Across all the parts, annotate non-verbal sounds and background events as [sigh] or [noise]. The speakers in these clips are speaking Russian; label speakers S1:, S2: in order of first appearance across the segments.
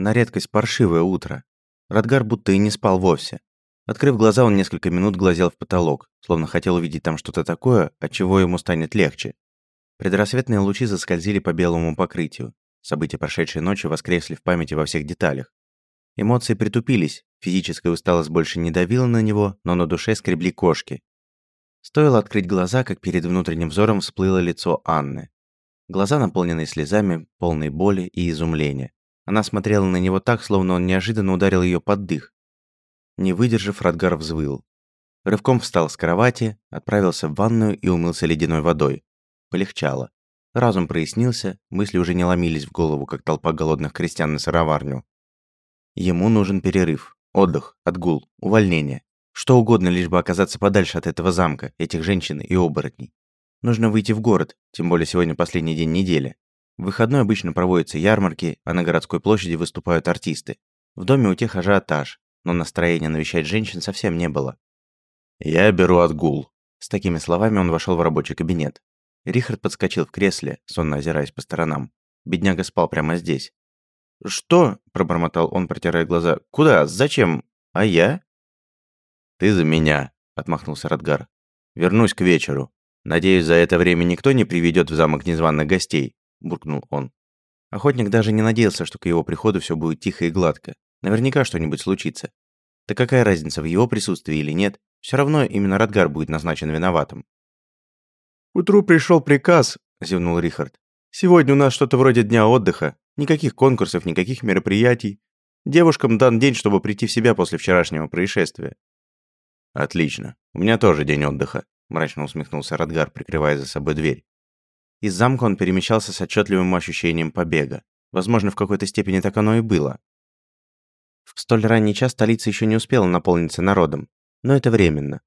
S1: на редкость паршивое утро. Радгар будто и не спал вовсе. Открыв глаза, он несколько минут глазел в потолок, словно хотел увидеть там что-то такое, от чего ему станет легче. Предрассветные лучи заскользили по белому покрытию. События прошедшей ночи воскресли в памяти во всех деталях. Эмоции притупились, физическая усталость больше не давила на него, но на душе скребли кошки. Стоило открыть глаза, как перед внутренним взором всплыло лицо Анны. Глаза, наполненные слезами, полные боли и изумления. Она смотрела на него так, словно он неожиданно ударил ее под дых. Не выдержав, Радгар взвыл. Рывком встал с кровати, отправился в ванную и умылся ледяной водой. Полегчало. Разум прояснился, мысли уже не ломились в голову, как толпа голодных крестьян на сыроварню. Ему нужен перерыв, отдых, отгул, увольнение. Что угодно, лишь бы оказаться подальше от этого замка, этих женщин и оборотней. Нужно выйти в город, тем более сегодня последний день недели. В выходной обычно проводятся ярмарки, а на городской площади выступают артисты. В доме у тех ажиотаж, но настроения навещать женщин совсем не было. «Я беру отгул». С такими словами он вошел в рабочий кабинет. Рихард подскочил в кресле, сонно озираясь по сторонам. Бедняга спал прямо здесь. «Что?» – пробормотал он, протирая глаза. «Куда? Зачем? А я?»
S2: «Ты за меня», – отмахнулся Радгар. «Вернусь к вечеру. Надеюсь, за это время никто не приведет в замок незваных гостей», – буркнул он.
S1: Охотник даже не надеялся, что к его приходу все будет тихо и гладко. Наверняка что-нибудь случится. Да какая разница, в его присутствии или нет, все равно именно Радгар будет назначен виноватым.
S3: «Утру пришел приказ», – зевнул Рихард. «Сегодня у нас что-то вроде дня отдыха. Никаких конкурсов, никаких мероприятий. Девушкам дан день, чтобы прийти в себя после вчерашнего происшествия».
S2: «Отлично. У меня тоже день отдыха», – мрачно усмехнулся Радгар, прикрывая за собой дверь.
S1: Из замка он перемещался с отчетливым ощущением побега. Возможно, в какой-то степени так оно и было. В столь ранний час столица еще не успела наполниться народом, но это временно.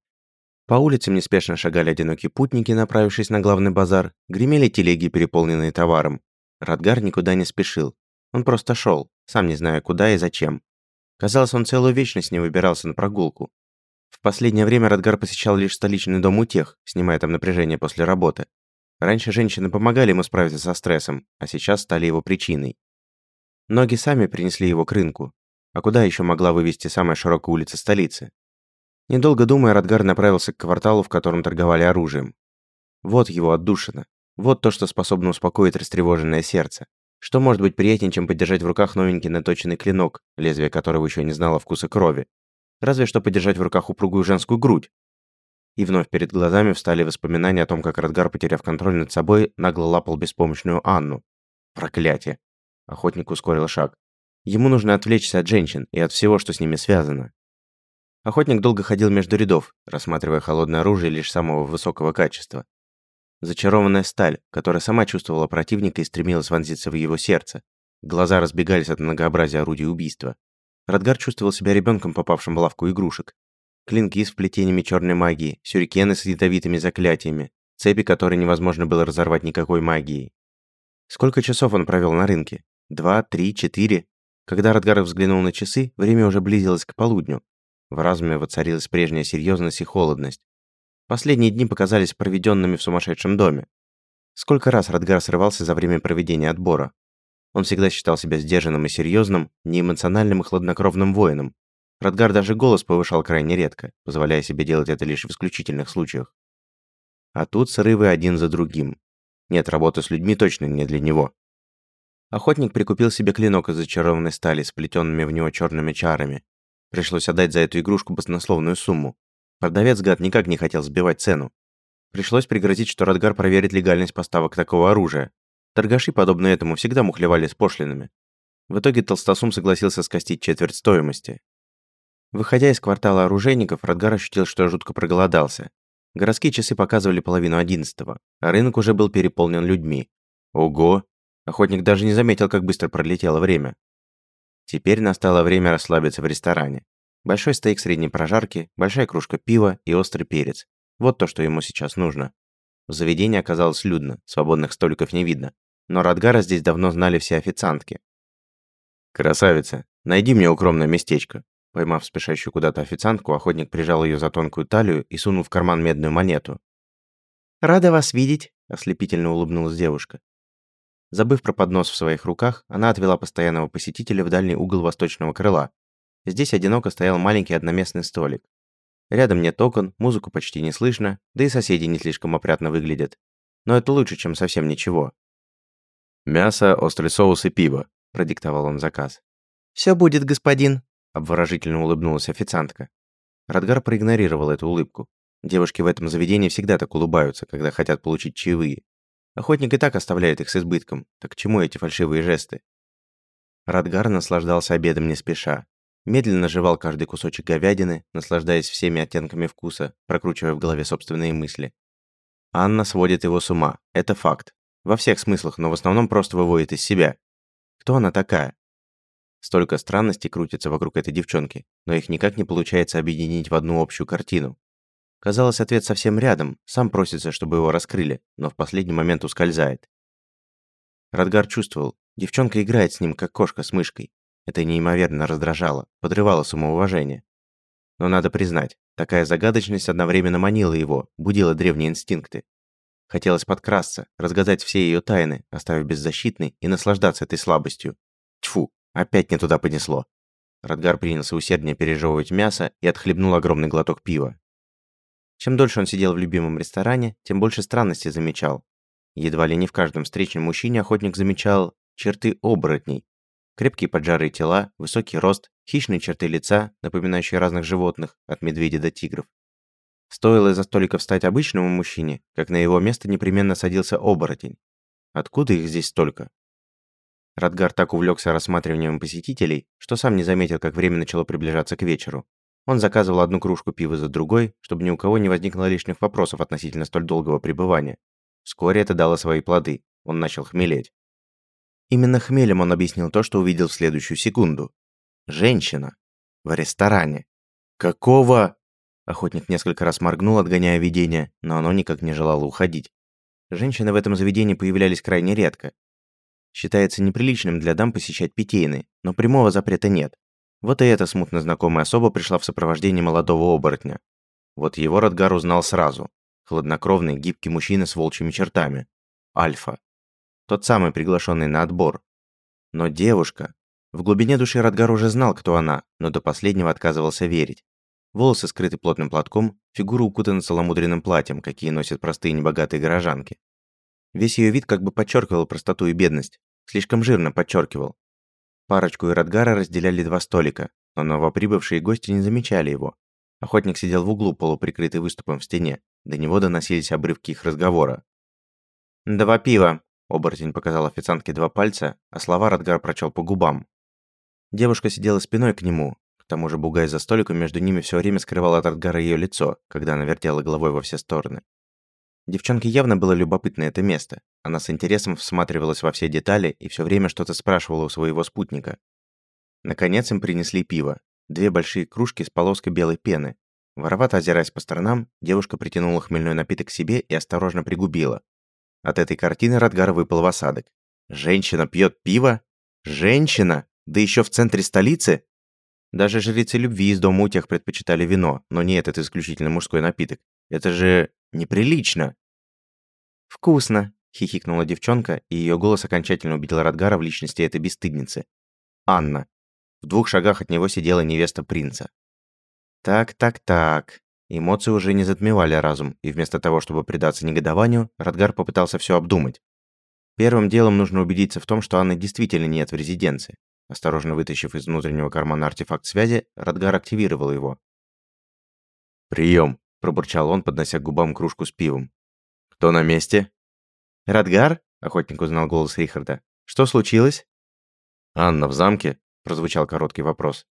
S1: По улицам неспешно шагали одинокие путники, направившись на главный базар, гремели телеги, переполненные товаром. Радгар никуда не спешил. Он просто шел, сам не зная куда и зачем. Казалось, он целую вечность не выбирался на прогулку. В последнее время Радгар посещал лишь столичный дом утех, снимая там напряжение после работы. Раньше женщины помогали ему справиться со стрессом, а сейчас стали его причиной. Ноги сами принесли его к рынку. А куда еще могла вывести самая широкая улица столицы? Недолго думая, Радгар направился к кварталу, в котором торговали оружием. Вот его отдушина. Вот то, что способно успокоить растревоженное сердце. Что может быть приятнее, чем подержать в руках новенький наточенный клинок, лезвие которого еще не знало вкуса крови? Разве что подержать в руках упругую женскую грудь. И вновь перед глазами встали воспоминания о том, как Радгар, потеряв контроль над собой, нагло лапал беспомощную Анну. Проклятие. Охотник ускорил шаг. Ему нужно отвлечься от женщин и от всего, что с ними связано. Охотник долго ходил между рядов, рассматривая холодное оружие лишь самого высокого качества. Зачарованная сталь, которая сама чувствовала противника и стремилась вонзиться в его сердце. Глаза разбегались от многообразия орудий убийства. Радгар чувствовал себя ребенком, попавшим в лавку игрушек. Клинки с вплетениями черной магии, сюрикены с ядовитыми заклятиями, цепи, которые невозможно было разорвать никакой магией. Сколько часов он провел на рынке? Два, три, четыре? Когда Радгар взглянул на часы, время уже близилось к полудню, в разуме воцарилась прежняя серьезность и холодность. Последние дни показались проведенными в сумасшедшем доме. Сколько раз Радгар срывался за время проведения отбора. Он всегда считал себя сдержанным и серьезным, неэмоциональным и хладнокровным воином. Радгар даже голос повышал крайне редко, позволяя себе делать это лишь в исключительных случаях. А тут срывы один за другим. Нет, работа с людьми точно не для него. Охотник прикупил себе клинок из зачарованной стали, сплетенными в него черными чарами, Пришлось отдать за эту игрушку баснословную сумму. Продавец гад никак не хотел сбивать цену. Пришлось пригрозить, что Радгар проверит легальность поставок такого оружия. Торгаши, подобно этому, всегда мухлевали с пошлинами. В итоге Толстосум согласился скостить четверть стоимости. Выходя из квартала оружейников, Радгар ощутил, что жутко проголодался. Городские часы показывали половину одиннадцатого, а рынок уже был переполнен людьми. Ого! Охотник даже не заметил, как быстро пролетело время. Теперь настало время расслабиться в ресторане. Большой стейк средней прожарки, большая кружка пива и острый перец. Вот то, что ему сейчас нужно. В заведении оказалось людно, свободных столиков не видно. Но Радгара здесь давно знали все официантки. «Красавица, найди мне укромное местечко». Поймав спешащую куда-то официантку, охотник прижал ее за тонкую талию и сунул в карман медную монету.
S4: «Рада вас видеть», – ослепительно улыбнулась девушка.
S1: Забыв про поднос в своих руках, она отвела постоянного посетителя в дальний угол восточного крыла. Здесь одиноко стоял маленький одноместный столик. Рядом нет окон, музыку почти не слышно, да и соседи не слишком опрятно выглядят. Но это лучше, чем совсем ничего.
S2: «Мясо, острый соус и пиво», – продиктовал он заказ.
S1: «Все будет, господин», – обворожительно улыбнулась официантка. Радгар проигнорировал эту улыбку. Девушки в этом заведении всегда так улыбаются, когда хотят получить чаевые. Охотник и так оставляет их с избытком, так к чему эти фальшивые жесты? Радгар наслаждался обедом не спеша. Медленно жевал каждый кусочек говядины, наслаждаясь всеми оттенками вкуса, прокручивая в голове собственные мысли. Анна сводит его с ума, это факт. Во всех смыслах, но в основном просто выводит из себя. Кто она такая? Столько странностей крутится вокруг этой девчонки, но их никак не получается объединить в одну общую картину. Казалось, ответ совсем рядом, сам просится, чтобы его раскрыли, но в последний момент ускользает. Радгар чувствовал, девчонка играет с ним, как кошка с мышкой. Это неимоверно раздражало, подрывало самоуважение. Но надо признать, такая загадочность одновременно манила его, будила древние инстинкты. Хотелось подкрасться, разгадать все ее тайны, оставив беззащитной и наслаждаться этой слабостью. Тьфу, опять не туда понесло. Радгар принялся усерднее пережевывать мясо и отхлебнул огромный глоток пива. Чем дольше он сидел в любимом ресторане, тем больше странностей замечал. Едва ли не в каждом встречном мужчине охотник замечал черты оборотней. Крепкие поджарые тела, высокий рост, хищные черты лица, напоминающие разных животных, от медведей до тигров. Стоило из-за столика встать обычному мужчине, как на его место непременно садился оборотень. Откуда их здесь столько? Радгар так увлекся рассматриванием посетителей, что сам не заметил, как время начало приближаться к вечеру. Он заказывал одну кружку пива за другой, чтобы ни у кого не возникло лишних вопросов относительно столь долгого пребывания. Вскоре это дало свои плоды. Он начал хмелеть. Именно хмелем он объяснил то, что увидел в следующую секунду. Женщина. В ресторане. Какого? Охотник несколько раз моргнул, отгоняя видение, но оно никак не желало уходить. Женщины в этом заведении появлялись крайне редко. Считается неприличным для дам посещать питейны, но прямого запрета нет. Вот и эта смутно знакомая особа пришла в сопровождении молодого оборотня. Вот его Радгар узнал сразу. Хладнокровный, гибкий мужчина с волчьими чертами. Альфа. Тот самый приглашенный на отбор. Но девушка... В глубине души Радгар уже знал, кто она, но до последнего отказывался верить. Волосы скрыты плотным платком, фигура укутана целомудренным платьем, какие носят простые небогатые горожанки. Весь ее вид как бы подчеркивал простоту и бедность. Слишком жирно подчеркивал. Парочку и Радгара разделяли два столика, но новоприбывшие гости не замечали его. Охотник сидел в углу, полуприкрытый выступом в стене. До него доносились обрывки их разговора. «Два пива», — оборотень показал официантке два пальца, а слова Радгар прочел по губам. Девушка сидела спиной к нему, к тому же бугай за столиком между ними все время скрывал от Радгара ее лицо, когда она вертела головой во все стороны. Девчонке явно было любопытно это место. Она с интересом всматривалась во все детали и все время что-то спрашивала у своего спутника. Наконец им принесли пиво. Две большие кружки с полоской белой пены. Воровато озираясь по сторонам, девушка притянула хмельной напиток к себе и осторожно пригубила. От этой картины Радгар выпал в осадок. Женщина пьет пиво? Женщина? Да еще в центре столицы? Даже жрицы любви из дома утех предпочитали вино, но не этот исключительно мужской напиток. Это же Неприлично!» «Вкусно!» — хихикнула девчонка, и ее голос окончательно убедил Радгара в личности этой бесстыдницы. Анна. В двух шагах от него сидела невеста принца. Так, так, так. Эмоции уже не затмевали разум, и вместо того, чтобы предаться негодованию, Радгар попытался все обдумать. Первым делом нужно убедиться в том, что Анны действительно нет в резиденции. Осторожно вытащив из внутреннего кармана артефакт связи, Радгар активировал его.
S2: «Прием!»
S1: Пробурчал он, поднося к губам кружку с пивом.
S2: «Кто на месте?»
S1: «Радгар?» — охотник узнал голос Рихарда. «Что случилось?»
S2: «Анна в замке?»
S1: — прозвучал короткий вопрос.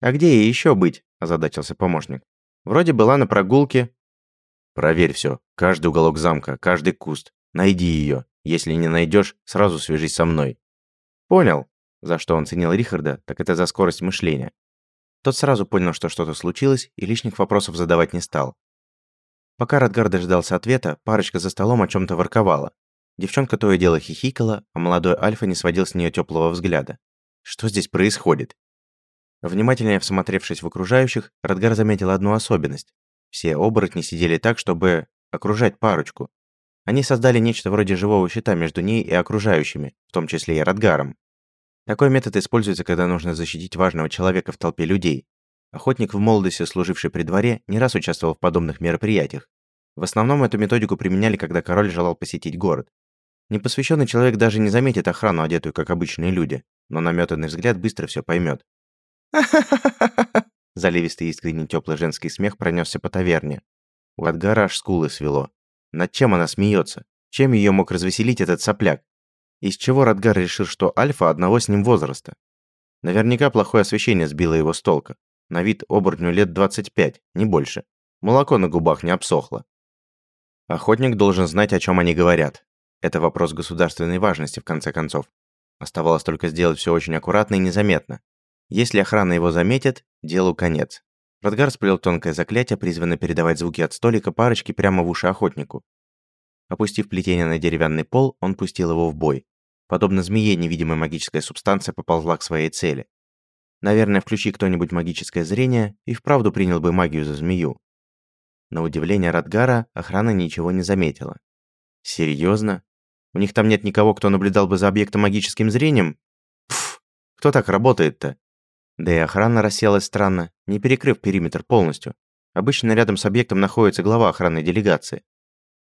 S1: «А где ей еще быть?» — озадачился помощник. «Вроде была на прогулке».
S2: «Проверь все. Каждый уголок замка, каждый куст. Найди ее. Если не найдешь, сразу свяжись со мной».
S1: «Понял». За что он ценил Рихарда, так это за скорость мышления. Тот сразу понял, что что-то случилось, и лишних вопросов задавать не стал. Пока Радгар дождался ответа, парочка за столом о чем то ворковала. Девчонка то и дело хихикала, а молодой Альфа не сводил с нее теплого взгляда. Что здесь происходит? Внимательнее всмотревшись в окружающих, Радгар заметил одну особенность. Все оборотни сидели так, чтобы окружать парочку. Они создали нечто вроде живого щита между ней и окружающими, в том числе и Радгаром. Такой метод используется, когда нужно защитить важного человека в толпе людей. Охотник в молодости, служивший при дворе, не раз участвовал в подобных мероприятиях. В основном эту методику применяли, когда король желал посетить город. Непосвященный человек даже не заметит охрану, одетую как обычные люди, но наметанный взгляд быстро все поймет. [laughs] Заливистый искренний теплый женский смех пронесся по таверне. У Адгара аж скулы свело. Над чем она смеется? Чем ее мог развеселить этот сопляк? Из чего Радгар решил, что Альфа одного с ним возраста? Наверняка плохое освещение сбило его с толка. На вид оборотню лет 25, не больше. Молоко на губах не обсохло. Охотник должен знать, о чем они говорят. Это вопрос государственной важности, в конце концов. Оставалось только сделать все очень аккуратно и незаметно. Если охрана его заметит, делу конец. Радгар сплел тонкое заклятие, призванное передавать звуки от столика парочки прямо в уши охотнику. Опустив плетение на деревянный пол, он пустил его в бой. Подобно змее, невидимая магическая субстанция поползла к своей цели. Наверное, включи кто-нибудь магическое зрение, и вправду принял бы магию за змею. На удивление Радгара охрана ничего не заметила. Серьезно? У них там нет никого, кто наблюдал бы за объектом магическим зрением? Пф, кто так работает-то? Да и охрана расселась странно, не перекрыв периметр полностью. Обычно рядом с объектом находится глава охранной делегации.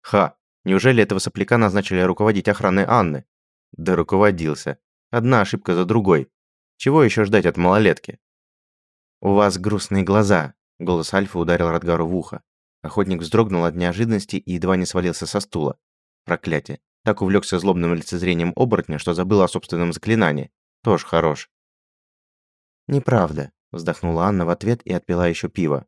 S1: Ха, неужели этого сопляка назначили руководить охраной Анны? Да руководился. Одна ошибка за другой. Чего еще ждать от малолетки? «У вас грустные глаза», — голос Альфа ударил Радгару в ухо. Охотник вздрогнул от неожиданности и едва не свалился со стула. Проклятие. Так увлекся злобным лицезрением оборотня, что забыл о собственном заклинании. Тоже хорош. «Неправда», – вздохнула Анна в ответ и отпила еще пиво.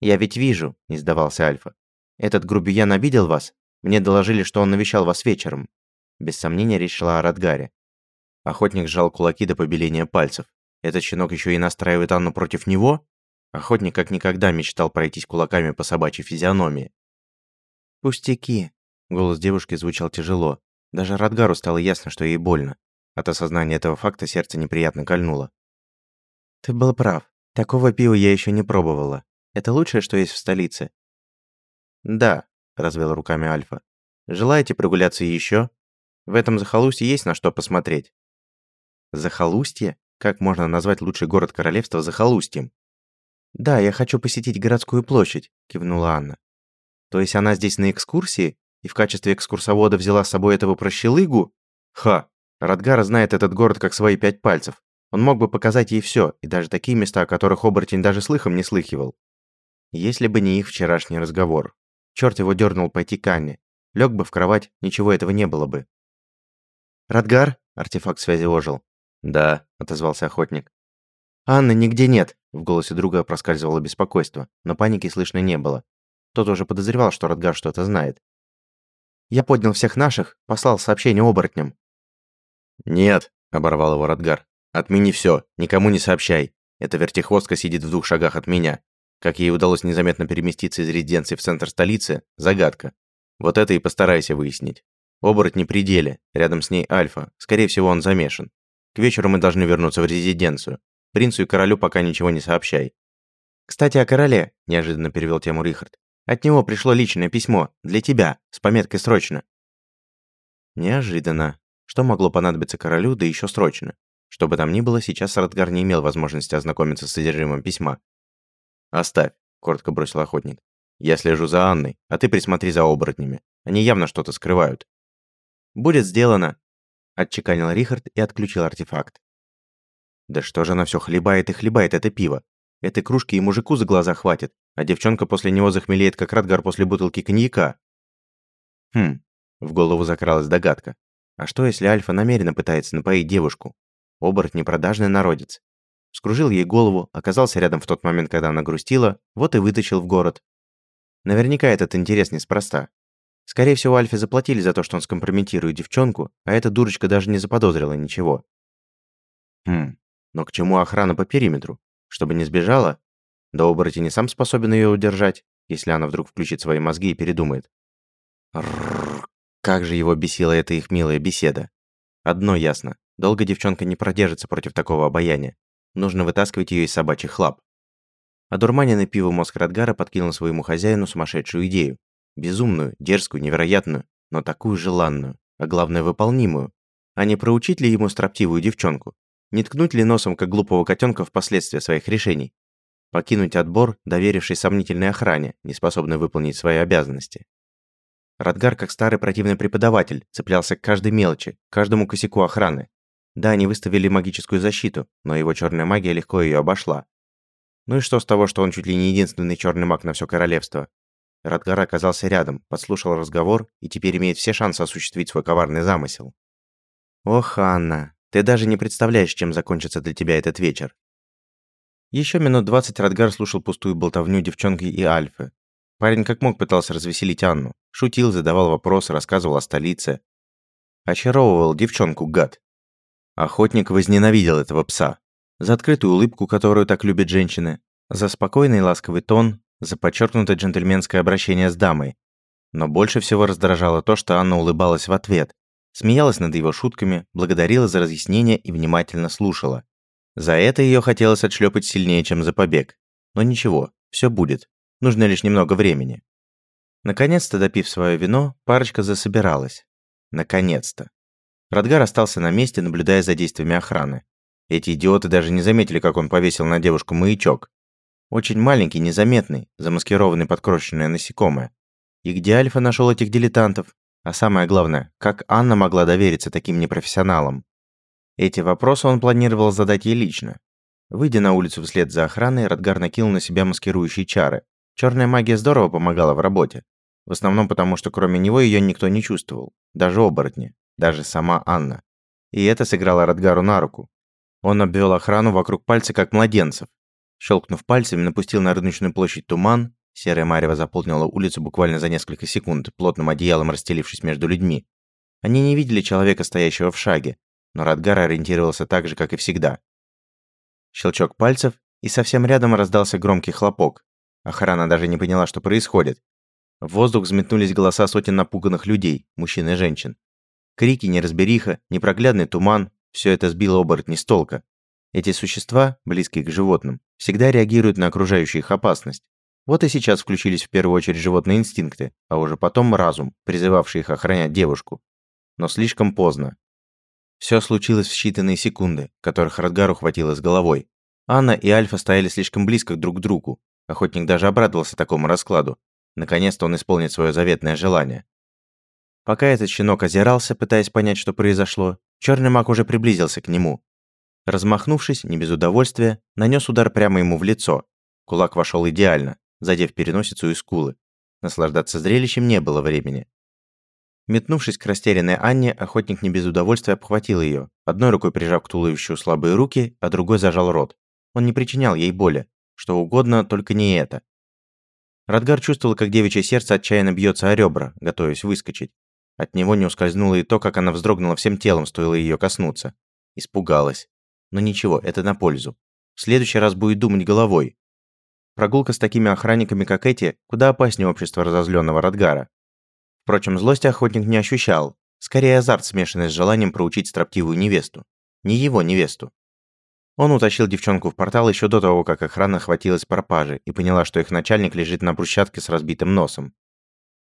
S1: «Я ведь вижу», – не сдавался Альфа. «Этот грубиян обидел вас? Мне доложили, что он навещал вас вечером». Без сомнения речь шла о Радгаре. Охотник сжал кулаки до побеления пальцев. Этот щенок еще и настраивает Анну против него? Охотник как никогда мечтал пройтись кулаками по собачьей физиономии. «Пустяки», – голос девушки звучал тяжело. Даже Радгару стало ясно, что ей больно. От осознания этого факта сердце неприятно кольнуло. Ты был прав. Такого пива я еще не пробовала. Это лучшее, что есть в столице. Да, развел руками Альфа. Желаете прогуляться еще? В этом захолустье есть на что посмотреть. Захолустье? Как можно назвать лучший город королевства захолустьем? Да, я хочу посетить городскую площадь, кивнула Анна. То есть она здесь на экскурсии и в качестве экскурсовода взяла с собой этого прощелыгу? Ха, Радгара знает этот город как свои пять пальцев. Он мог бы показать ей все, и даже такие места, о которых оборотень даже слыхом не слыхивал. Если бы не их вчерашний разговор. Черт его дернул пойти к Анне. Лег бы в кровать, ничего этого не было бы. «Радгар?» – артефакт связи ожил. «Да», – отозвался охотник. «Анны нигде нет», – в голосе друга проскальзывало беспокойство, но паники слышно не было. Тот уже подозревал, что Радгар что-то знает. «Я поднял всех наших, послал сообщение оборотням».
S2: «Нет», – оборвал его Радгар. Отмени все, никому не сообщай. Эта вертихвостка сидит в двух шагах от меня. Как ей удалось незаметно переместиться из резиденции в центр столицы – загадка. Вот это и постарайся выяснить. Оборот не пределе, рядом с ней Альфа. Скорее всего, он замешан. К вечеру мы должны вернуться в резиденцию. Принцу и королю пока ничего не сообщай.
S1: «Кстати, о короле», – неожиданно перевел тему Рихард. «От него пришло личное письмо. Для тебя. С пометкой «Срочно».
S2: Неожиданно. Что могло понадобиться королю, да еще срочно? Что бы там ни было, сейчас Радгар не имел возможности ознакомиться с содержимым письма. «Оставь», — коротко бросил охотник. «Я слежу за Анной, а ты присмотри за оборотнями. Они явно что-то скрывают».
S1: «Будет сделано», — отчеканил Рихард и отключил артефакт.
S2: «Да что же она все хлебает и хлебает это пиво? Этой кружки и мужику за глаза хватит, а девчонка после него захмелеет, как Радгар после бутылки коньяка».
S1: Хм, в голову закралась догадка. А что, если Альфа намеренно пытается напоить девушку? Оборотни продажный народец. Скружил ей голову, оказался рядом в тот момент, когда она грустила, вот и вытащил в город. Наверняка этот интерес неспроста. Скорее всего, Альфе заплатили за то, что он скомпрометирует девчонку, а эта дурочка даже не заподозрила ничего. Хм, но к чему охрана по периметру? Чтобы не сбежала? Да оборотень не сам способен ее удержать, если она вдруг включит свои мозги и передумает. Рррр, как же его бесила эта их милая беседа. Одно ясно. Долго девчонка не продержится против такого обаяния. Нужно вытаскивать ее из собачьих лап. Одурманенный пиво мозг Радгара подкинул своему хозяину сумасшедшую идею. Безумную, дерзкую, невероятную, но такую желанную, а главное выполнимую. А не проучить ли ему строптивую девчонку? Не ткнуть ли носом, как глупого котенка, в последствия своих решений? Покинуть отбор, доверившись сомнительной охране, не способной выполнить свои обязанности. Радгар, как старый противный преподаватель, цеплялся к каждой мелочи, к каждому косяку охраны. Да, они выставили магическую защиту, но его черная магия легко ее обошла. Ну и что с того, что он чуть ли не единственный черный маг на все королевство? Радгар оказался рядом, подслушал разговор и теперь имеет все шансы осуществить свой коварный замысел. Ох, Анна, ты даже не представляешь, чем закончится для тебя этот вечер. Еще минут двадцать Радгар слушал пустую болтовню девчонки и Альфы. Парень как мог пытался развеселить Анну. Шутил, задавал вопросы, рассказывал о столице. Очаровывал девчонку, гад. Охотник возненавидел этого пса. За открытую улыбку, которую так любят женщины. За спокойный и ласковый тон, за подчеркнутое джентльменское обращение с дамой. Но больше всего раздражало то, что Анна улыбалась в ответ, смеялась над его шутками, благодарила за разъяснение и внимательно слушала. За это ее хотелось отшлепать сильнее, чем за побег. Но ничего, все будет. Нужно лишь немного времени. Наконец-то, допив свое вино, парочка засобиралась. Наконец-то. Радгар остался на месте, наблюдая за действиями охраны. Эти идиоты даже не заметили, как он повесил на девушку маячок. Очень маленький, незаметный, замаскированный под крошечное насекомое. И где Альфа нашел этих дилетантов? А самое главное, как Анна могла довериться таким непрофессионалам? Эти вопросы он планировал задать ей лично. Выйдя на улицу вслед за охраной, Радгар накинул на себя маскирующие чары. Черная магия здорово помогала в работе. В основном потому, что кроме него ее никто не чувствовал. Даже оборотни. Даже сама Анна. И это сыграло Радгару на руку. Он обвел охрану вокруг пальца, как младенцев, Щелкнув пальцами, напустил на рыночную площадь туман. Серая марево заполнила улицу буквально за несколько секунд, плотным одеялом расстелившись между людьми. Они не видели человека, стоящего в шаге, но Радгар ориентировался так же, как и всегда. Щелчок пальцев, и совсем рядом раздался громкий хлопок. Охрана даже не поняла, что происходит. В воздух взметнулись голоса сотен напуганных людей, мужчин и женщин. Крики, неразбериха, непроглядный туман – все это сбило оборотни с толка. Эти существа, близкие к животным, всегда реагируют на окружающую их опасность. Вот и сейчас включились в первую очередь животные инстинкты, а уже потом разум, призывавший их охранять девушку. Но слишком поздно. Все случилось в считанные секунды, которых Радгару хватило с головой. Анна и Альфа стояли слишком близко друг к другу. Охотник даже обрадовался такому раскладу. Наконец-то он исполнит свое заветное желание. Пока этот щенок озирался, пытаясь понять, что произошло, черный маг уже приблизился к нему. Размахнувшись, не без удовольствия, нанес удар прямо ему в лицо. Кулак вошел идеально, задев переносицу и скулы. Наслаждаться зрелищем не было времени. Метнувшись к растерянной Анне, охотник не без удовольствия обхватил ее, одной рукой прижав к туловищу слабые руки, а другой зажал рот. Он не причинял ей боли. Что угодно, только не это. Радгар чувствовал, как девичье сердце отчаянно бьется о ребра, готовясь выскочить. От него не ускользнуло и то, как она вздрогнула всем телом, стоило ее коснуться. Испугалась. Но ничего, это на пользу. В следующий раз будет думать головой. Прогулка с такими охранниками, как эти, куда опаснее общества разозленного Радгара. Впрочем, злости охотник не ощущал. Скорее азарт, смешанный с желанием проучить строптивую невесту. Не его невесту. Он утащил девчонку в портал еще до того, как охрана хватилась пропажи и поняла, что их начальник лежит на брусчатке с разбитым носом.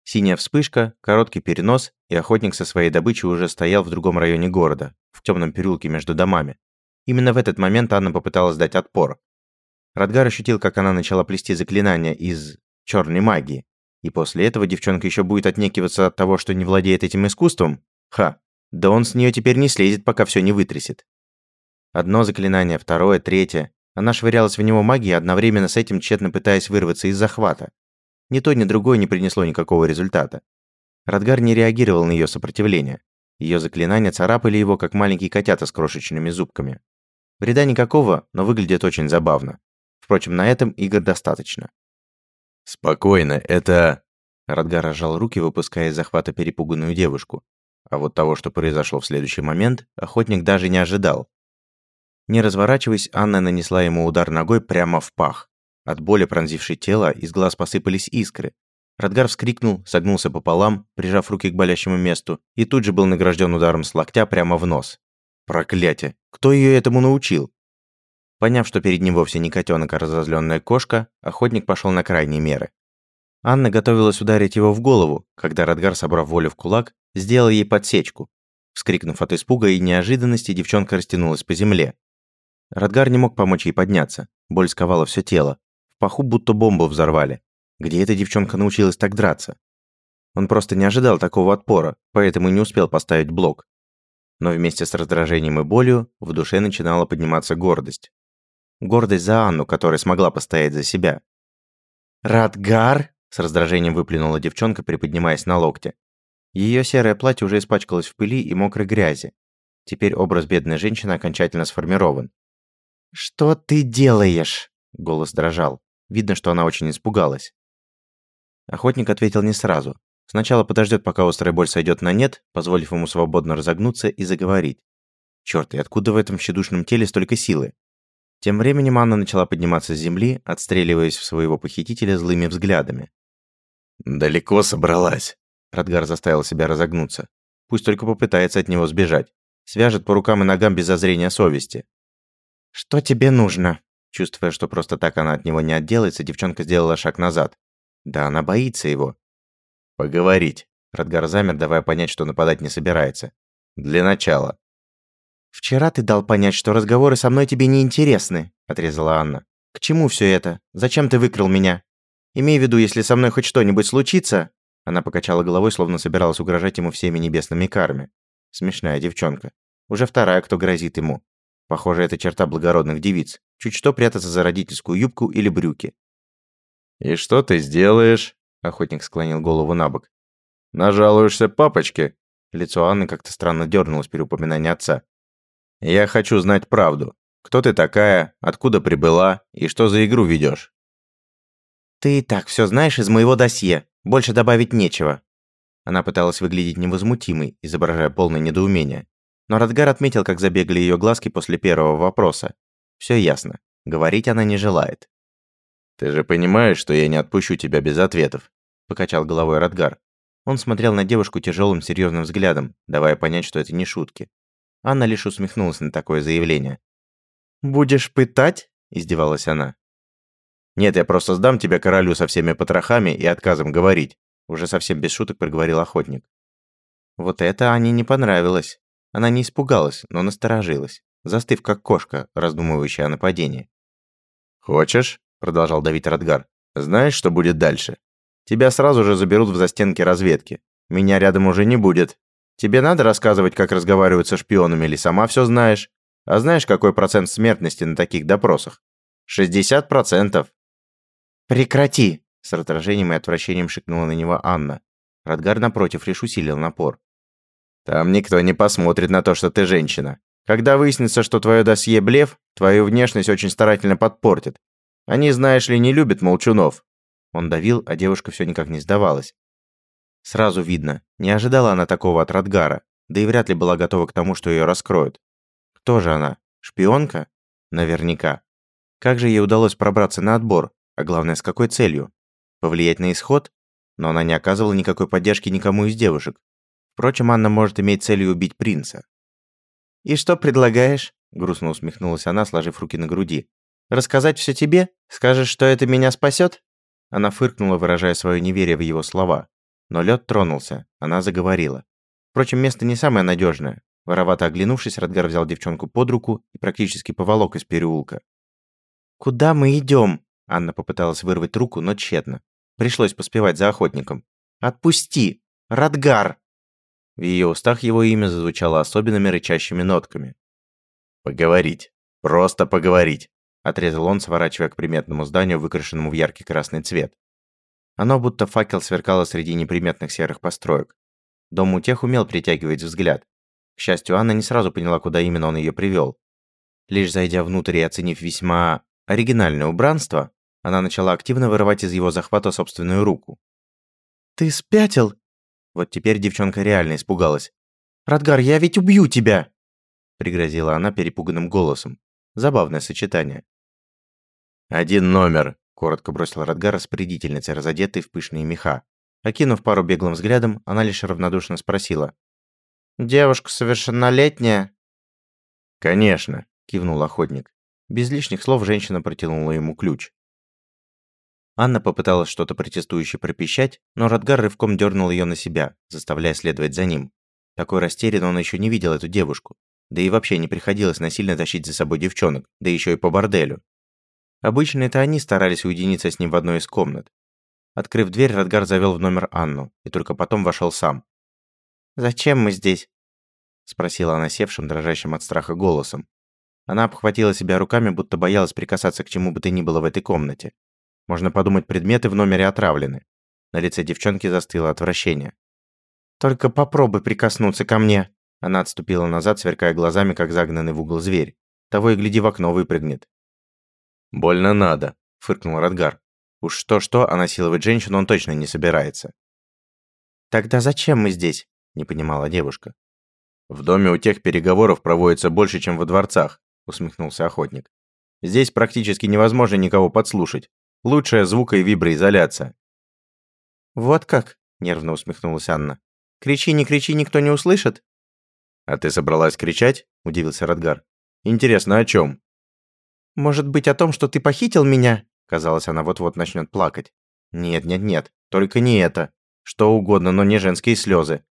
S1: Синяя вспышка, короткий перенос, и охотник со своей добычей уже стоял в другом районе города, в темном переулке между домами. Именно в этот момент Анна попыталась дать отпор. Радгар ощутил, как она начала плести заклинания из черной магии. И после этого девчонка еще будет отнекиваться от того, что не владеет этим искусством? Ха, да он с нее теперь не слезет, пока все не вытрясет. Одно заклинание, второе, третье. Она швырялась в него магией, одновременно с этим тщетно пытаясь вырваться из захвата. Ни то, ни другое не принесло никакого результата. Радгар не реагировал на ее сопротивление. Ее заклинания царапали его, как маленькие котята с крошечными зубками. Вреда никакого, но выглядит очень забавно. Впрочем, на этом игр достаточно.
S2: «Спокойно, это...»
S1: Радгар разжал руки, выпуская из захвата перепуганную девушку. А вот того, что произошло в следующий момент, охотник даже не ожидал. Не разворачиваясь, Анна нанесла ему удар ногой прямо в пах. От боли пронзившей тело, из глаз посыпались искры. Радгар вскрикнул, согнулся пополам, прижав руки к болящему месту, и тут же был награжден ударом с локтя прямо в нос. Проклятие! Кто ее этому научил? Поняв, что перед ним вовсе не котенок, а разозленная кошка, охотник пошел на крайние меры. Анна готовилась ударить его в голову, когда Радгар, собрав волю в кулак, сделал ей подсечку. Вскрикнув от испуга и неожиданности, девчонка растянулась по земле. Радгар не мог помочь ей подняться. Боль сковала все тело. Паху будто бомбу взорвали. Где эта девчонка научилась так драться? Он просто не ожидал такого отпора, поэтому не успел поставить блок. Но вместе с раздражением и болью в душе начинала подниматься гордость. Гордость за Анну, которая смогла постоять за себя. «Радгар!» – с раздражением выплюнула девчонка, приподнимаясь на локте. Ее серое платье уже испачкалось в пыли и мокрой грязи. Теперь образ бедной женщины окончательно сформирован. «Что ты делаешь?» – голос дрожал. Видно, что она очень испугалась. Охотник ответил не сразу. Сначала подождет, пока острая боль сойдет на нет, позволив ему свободно разогнуться и заговорить. Черт, и откуда в этом щедушном теле столько силы? Тем временем Анна начала подниматься с земли, отстреливаясь в своего похитителя злыми взглядами.
S2: «Далеко собралась?»
S1: Радгар заставил себя разогнуться. Пусть только попытается от него сбежать. Свяжет по рукам и ногам без зазрения совести. «Что тебе нужно?» Чувствуя, что просто так она от него не отделается, девчонка сделала шаг назад. Да она боится его.
S2: «Поговорить».
S1: Радгар замер, давая понять, что нападать не собирается.
S2: «Для начала».
S1: «Вчера ты дал понять, что разговоры со мной тебе не интересны», – отрезала Анна. «К чему все это? Зачем ты выкрал меня? Имей в виду, если со мной хоть что-нибудь случится...» Она покачала головой, словно собиралась угрожать ему всеми небесными карами. Смешная девчонка. Уже вторая, кто грозит ему. Похоже, это черта благородных девиц. Чуть что прятаться за родительскую юбку или брюки.
S2: «И что ты сделаешь?» Охотник склонил голову на бок. «Нажалуешься папочке?»
S1: Лицо Анны как-то странно дернулось при упоминании отца.
S2: «Я хочу знать правду. Кто ты такая, откуда прибыла и что за игру ведешь?
S1: «Ты и так все знаешь из моего досье. Больше добавить нечего». Она пыталась выглядеть невозмутимой, изображая полное недоумение. Но Радгар отметил, как забегали ее глазки после первого вопроса. Все ясно. Говорить она не желает.
S2: «Ты же понимаешь, что я не отпущу тебя без ответов», –
S1: покачал головой Радгар. Он смотрел на девушку тяжелым серьезным взглядом, давая понять, что это не шутки. Анна лишь усмехнулась на такое заявление. «Будешь пытать?» – издевалась она.
S2: «Нет, я просто сдам тебя королю со всеми потрохами и отказом говорить», – уже совсем без шуток проговорил охотник.
S1: Вот это Ане не понравилось. Она не испугалась, но насторожилась, застыв как кошка, раздумывающая о нападении.
S2: «Хочешь?» продолжал давить Радгар. Знаешь, что будет дальше? Тебя сразу же заберут в застенки разведки. Меня рядом уже не будет. Тебе надо рассказывать, как разговаривают со шпионами, или сама все знаешь? А знаешь, какой процент смертности на таких допросах? 60%.
S1: Прекрати, с раздражением и отвращением шикнула на него Анна. Радгар напротив лишь усилил напор.
S2: Там никто не посмотрит на то, что ты женщина. Когда выяснится, что твое досье блеф, твою внешность очень старательно подпортит. Они, знаешь ли, не любят молчунов».
S1: Он давил, а девушка все никак не сдавалась. Сразу видно, не ожидала она такого от Радгара, да и вряд ли была готова к тому, что ее раскроют. Кто же она? Шпионка? Наверняка. Как же ей удалось пробраться на отбор, а главное, с какой целью? Повлиять на исход? Но она не оказывала никакой поддержки никому из девушек. Впрочем, Анна может иметь целью убить принца. «И что предлагаешь?» – грустно усмехнулась она, сложив руки на груди. Рассказать все тебе? Скажешь, что это меня спасет?» Она фыркнула, выражая свое неверие в его слова. Но лед тронулся, она заговорила. Впрочем, место не самое надежное. Воровато оглянувшись, Радгар взял девчонку под руку и практически поволок из переулка. «Куда мы идем?» Анна попыталась вырвать руку, но тщетно. Пришлось поспевать за охотником. «Отпусти! Радгар!» В ее устах его имя зазвучало особенными рычащими нотками.
S2: «Поговорить. Просто поговорить
S1: отрезал он, сворачивая к приметному зданию, выкрашенному в яркий красный цвет. Оно будто факел сверкало среди неприметных серых построек. Дом у тех умел притягивать взгляд. К счастью, Анна не сразу поняла, куда именно он ее привел. Лишь зайдя внутрь и оценив весьма оригинальное убранство, она начала активно вырывать из его захвата собственную руку. «Ты спятил?» Вот теперь девчонка реально испугалась. «Радгар, я ведь убью тебя!» Пригрозила она перепуганным голосом. Забавное сочетание.
S2: «Один номер», – коротко бросил
S1: Радгар распорядительнице, разодетой в пышные меха. Окинув пару беглым взглядом, она лишь равнодушно спросила. «Девушка совершеннолетняя?»
S2: «Конечно», –
S1: кивнул охотник. Без лишних слов женщина протянула ему ключ. Анна попыталась что-то протестующе пропищать, но Радгар рывком дернул ее на себя, заставляя следовать за ним. Такой растерянный он еще не видел эту девушку. Да и вообще не приходилось насильно тащить за собой девчонок, да еще и по борделю. Обычно это они старались уединиться с ним в одной из комнат. Открыв дверь, Радгар завел в номер Анну и только потом вошел сам. «Зачем мы здесь?» – спросила она севшим, дрожащим от страха голосом. Она обхватила себя руками, будто боялась прикасаться к чему бы то ни было в этой комнате. Можно подумать, предметы в номере отравлены. На лице девчонки застыло отвращение. «Только попробуй прикоснуться ко мне!» Она отступила назад, сверкая глазами, как загнанный в угол зверь. Того и гляди в окно выпрыгнет.
S2: «Больно надо», — фыркнул Радгар.
S1: Уж что-что, а насиловать женщину он точно не собирается. «Тогда зачем мы здесь?» – не понимала девушка.
S2: «В доме у тех переговоров проводится больше, чем во дворцах», – усмехнулся охотник. «Здесь практически невозможно никого подслушать. Лучшая звука- и виброизоляция».
S1: «Вот как?» – нервно усмехнулась Анна. «Кричи, не кричи, никто не услышит?»
S2: «А ты собралась кричать?» – удивился Радгар. «Интересно, о чем?»
S1: «Может быть, о том, что ты похитил меня?» Казалось, она вот-вот начнет плакать. «Нет, нет, нет, только не это. Что угодно, но не женские слезы.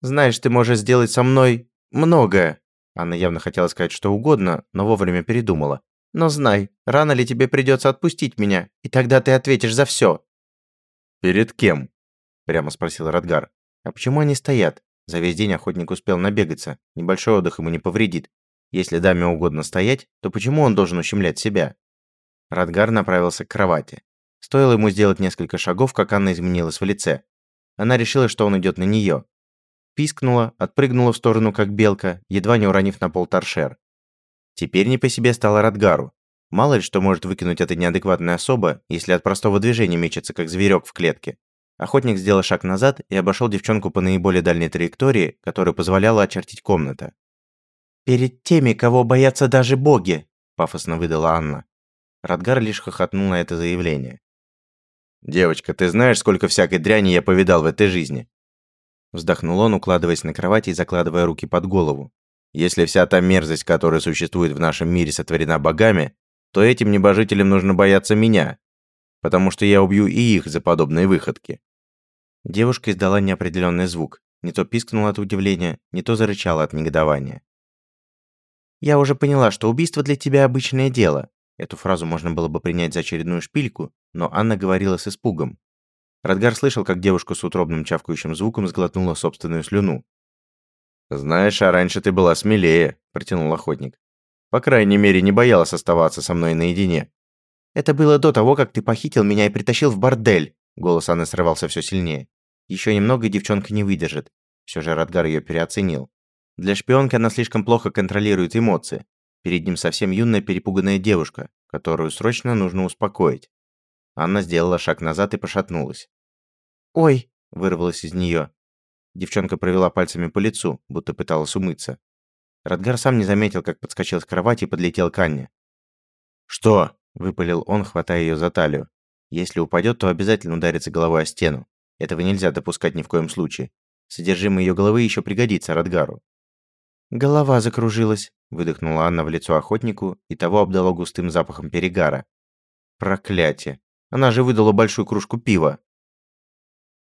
S1: Знаешь, ты можешь сделать со мной многое». Анна явно хотела сказать что угодно, но вовремя передумала. Но знай, рано ли тебе придется отпустить меня, и тогда ты ответишь за все.
S2: «Перед кем?»
S1: – прямо спросил Радгар. «А почему они стоят? За весь день охотник успел набегаться. Небольшой отдых ему не повредит. Если даме угодно стоять, то почему он должен ущемлять себя?» Радгар направился к кровати. Стоило ему сделать несколько шагов, как Анна изменилась в лице. Она решила, что он идет на нее. Пискнула, отпрыгнула в сторону, как белка, едва не уронив на пол торшер. Теперь не по себе стало Радгару. Мало ли что может выкинуть эта неадекватная особа, если от простого движения мечется, как зверек в клетке. Охотник сделал шаг назад и обошел девчонку по наиболее дальней траектории, которая позволяла очертить комната. «Перед теми, кого боятся даже боги!» – пафосно выдала Анна. Радгар лишь хохотнул на это заявление.
S2: «Девочка, ты знаешь, сколько всякой дряни я повидал в этой жизни?»
S1: Вздохнул он, укладываясь на кровать и закладывая руки под голову.
S2: Если вся та мерзость, которая существует в нашем мире, сотворена богами, то этим небожителям нужно бояться меня, потому что я убью и их за подобные выходки».
S1: Девушка издала неопределенный звук, не то пискнула от удивления, не то зарычала от негодования. «Я уже поняла, что убийство для тебя обычное дело». Эту фразу можно было бы принять за очередную шпильку, но Анна говорила с испугом. Радгар слышал, как девушка с утробным чавкающим звуком сглотнула собственную слюну,
S2: «Знаешь, а раньше ты была смелее», – протянул охотник. «По крайней мере, не боялась оставаться со мной наедине».
S1: «Это было до того, как ты похитил меня и притащил в бордель», – голос Анны срывался все сильнее. Еще немного, и девчонка не выдержит. Все же Радгар ее переоценил. Для шпионки она слишком плохо контролирует эмоции. Перед ним совсем юная перепуганная девушка, которую срочно нужно успокоить. Анна сделала шаг назад и пошатнулась. «Ой!» – вырвалось из нее. Девчонка провела пальцами по лицу, будто пыталась умыться. Радгар сам не заметил, как подскочил с кровати и подлетел к Анне.
S2: «Что?»
S1: – выпалил он, хватая ее за талию. «Если упадет, то обязательно ударится головой о стену. Этого нельзя допускать ни в коем случае. Содержимое ее головы еще пригодится Радгару». «Голова закружилась», – выдохнула Анна в лицо охотнику, и того обдало густым запахом перегара. «Проклятие! Она же выдала большую кружку пива!»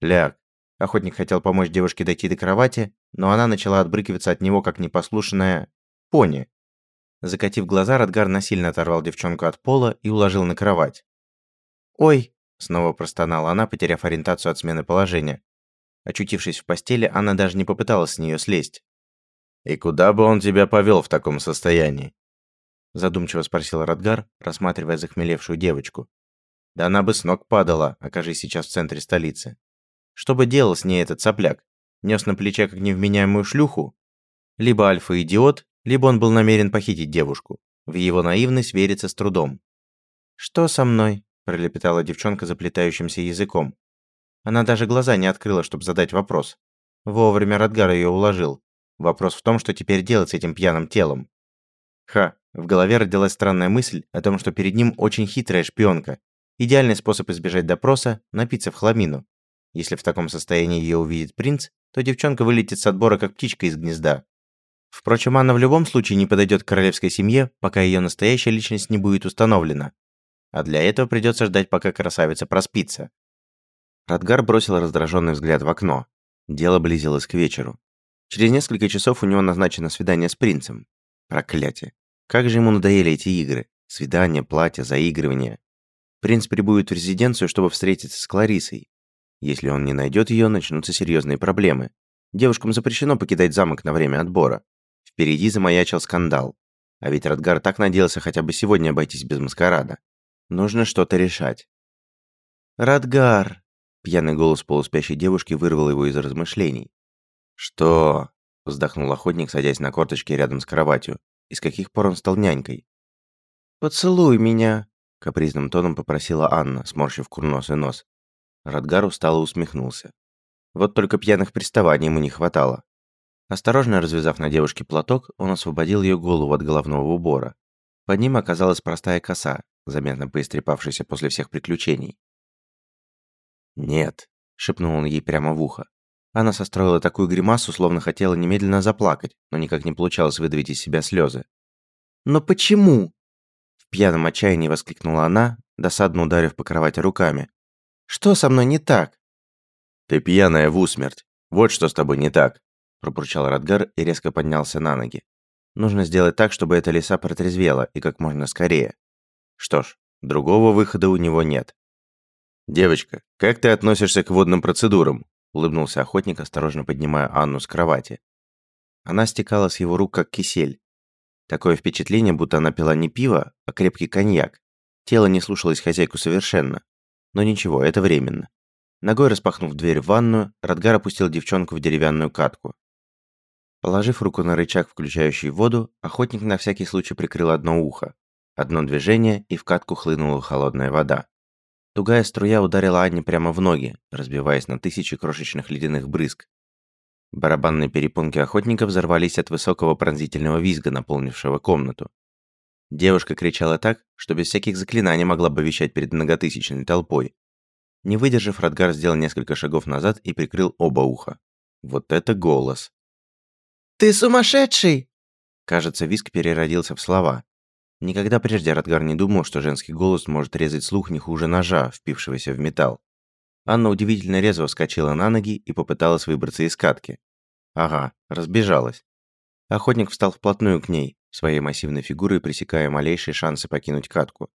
S1: «Ляг, Охотник хотел помочь девушке дойти до кровати, но она начала отбрыкиваться от него, как непослушная пони. Закатив глаза, Радгар насильно оторвал девчонку от пола и уложил на кровать. «Ой!» – снова простонала она, потеряв ориентацию от смены положения. Очутившись в постели, она даже не попыталась с нее слезть.
S2: «И куда бы он тебя повел в таком состоянии?»
S1: Задумчиво спросил Радгар, рассматривая захмелевшую девочку. «Да она бы с ног падала, окажись сейчас в центре столицы. Что бы делал с ней этот сопляк? Нес на плече как невменяемую шлюху? Либо альфа-идиот, либо он был намерен похитить девушку. В его наивность верится с трудом. «Что со мной?» – пролепетала девчонка заплетающимся языком. Она даже глаза не открыла, чтобы задать вопрос. Вовремя Радгар ее уложил. Вопрос в том, что теперь делать с этим пьяным телом. Ха, в голове родилась странная мысль о том, что перед ним очень хитрая шпионка. Идеальный способ избежать допроса – напиться в хламину. Если в таком состоянии ее увидит принц, то девчонка вылетит с отбора как птичка из гнезда. Впрочем, Анна в любом случае не подойдет к королевской семье, пока ее настоящая личность не будет установлена. А для этого придется ждать, пока красавица проспится. Радгар бросил раздраженный взгляд в окно. Дело близилось к вечеру. Через несколько часов у него назначено свидание с принцем. Проклятие. Как же ему надоели эти игры. Свидания, платья, заигрывания. Принц прибудет в резиденцию, чтобы встретиться с Кларисой. Если он не найдет ее, начнутся серьезные проблемы. Девушкам запрещено покидать замок на время отбора. Впереди замаячил скандал. А ведь Радгар так надеялся хотя бы сегодня обойтись без маскарада. Нужно что-то решать. «Радгар!» Пьяный голос полуспящей девушки вырвал его из размышлений. «Что?» – вздохнул охотник, садясь на корточки рядом с кроватью. «И с каких пор он стал нянькой?» «Поцелуй меня!» – капризным тоном попросила Анна, сморщив курносый нос. Радгар устало усмехнулся. Вот только пьяных приставаний ему не хватало. Осторожно развязав на девушке платок, он освободил ее голову от головного убора. Под ним оказалась простая коса, заметно поистрепавшаяся после всех приключений. «Нет», — шепнул он ей прямо в ухо. Она состроила такую гримасу, словно хотела немедленно заплакать, но никак не получалось выдавить из себя слезы. «Но почему?» В пьяном отчаянии воскликнула она, досадно ударив по кровати руками. «Что со мной не так?»
S2: «Ты пьяная в усмерть. Вот что с тобой не так», пробурчал Радгар и резко поднялся на ноги. Нужно сделать так, чтобы эта лиса протрезвела и как можно скорее. Что ж, другого выхода у него нет. «Девочка, как ты относишься к водным процедурам?» улыбнулся охотник, осторожно поднимая Анну с кровати. Она стекала с его рук, как кисель. Такое впечатление, будто она пила не пиво, а крепкий коньяк. Тело не слушалось хозяйку совершенно. Но ничего, это временно. Ногой распахнув дверь в ванную, Радгар опустил девчонку в деревянную катку. Положив руку на рычаг, включающий воду, охотник на всякий случай прикрыл одно ухо. Одно движение, и в катку хлынула холодная вода. Тугая струя ударила Анне прямо в ноги, разбиваясь на тысячи крошечных ледяных брызг. Барабанные перепонки охотника взорвались от высокого пронзительного визга, наполнившего комнату. Девушка кричала так, что без всяких заклинаний могла бы вещать перед многотысячной толпой. Не выдержав, Радгар сделал несколько шагов назад и прикрыл оба уха. Вот это голос!
S4: «Ты сумасшедший!»
S1: Кажется, виск переродился в слова. Никогда прежде Радгар не думал, что женский голос может резать слух не хуже ножа, впившегося в металл. Анна удивительно резво вскочила на ноги и попыталась выбраться из катки. Ага, разбежалась. Охотник встал вплотную к ней, своей массивной фигурой пресекая малейшие шансы покинуть катку.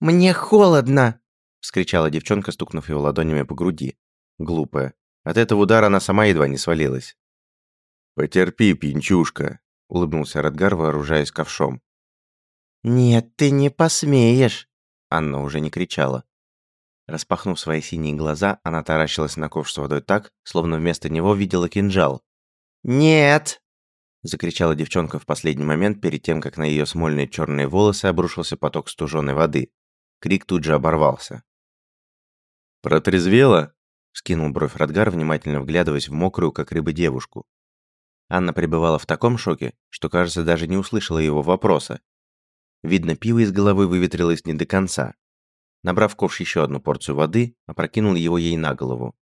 S4: «Мне холодно!»
S1: – вскричала девчонка, стукнув его ладонями по груди. Глупая. От этого удара она сама едва не свалилась.
S2: «Потерпи, пинчушка», — улыбнулся Радгар, вооружаясь ковшом.
S4: «Нет, ты не посмеешь!»
S1: Анна уже не кричала. Распахнув свои синие глаза, она таращилась на ковш с водой так, словно вместо него видела кинжал.
S4: «Нет!»
S1: Закричала девчонка в последний момент перед тем, как на ее смольные черные волосы обрушился поток стуженной воды. Крик тут же оборвался.
S2: «Протрезвела?»
S1: — скинул бровь Радгар, внимательно вглядываясь в мокрую, как рыба, девушку. Анна пребывала в таком шоке, что, кажется, даже не услышала его вопроса. Видно, пиво из головы выветрилось не до конца. Набрав ковш еще одну порцию воды, опрокинул его ей на голову.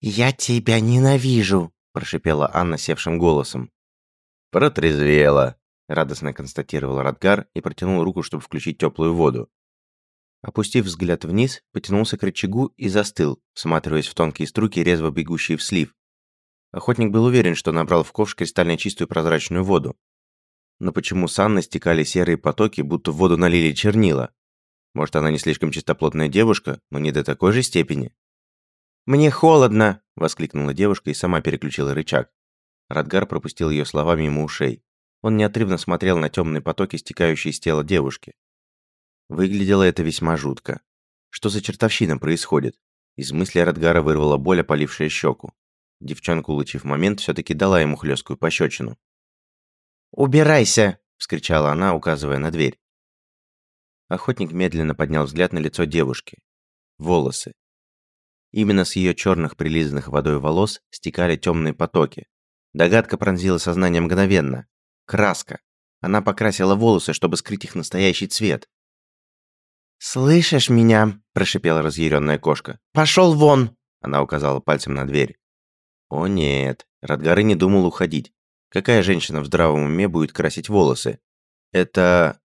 S4: «Я тебя ненавижу!» – прошипела Анна севшим голосом.
S2: «Протрезвела!»
S1: – радостно констатировал Радгар и протянул руку, чтобы включить теплую воду. Опустив взгляд вниз, потянулся к рычагу и застыл, всматриваясь в тонкие струки, резво бегущие в слив, Охотник был уверен, что набрал в ковш кристально чистую прозрачную воду. Но почему с Анны стекали серые потоки, будто в воду налили чернила? Может, она не слишком чистоплотная девушка, но не до такой же степени?
S4: «Мне холодно!»
S1: – воскликнула девушка и сама переключила рычаг. Радгар пропустил ее слова мимо ушей. Он неотрывно смотрел на темные потоки, стекающие из тела девушки. Выглядело это весьма жутко. Что за чертовщина происходит? Из мысли Радгара вырвала боль, опалившая щеку. Девчонка, улучив момент, все-таки дала ему хлесткую пощечину.
S4: «Убирайся!»
S1: – вскричала она, указывая на дверь. Охотник медленно поднял взгляд на лицо девушки. Волосы. Именно с ее черных прилизанных водой волос стекали темные потоки. Догадка пронзила сознание мгновенно. Краска. Она покрасила волосы, чтобы скрыть их настоящий цвет.
S4: «Слышишь меня?» – прошипела разъяренная кошка. «Пошел вон!»
S1: – она указала пальцем на дверь. О нет, Радгар и не думал уходить. Какая женщина в здравом уме будет красить волосы? Это...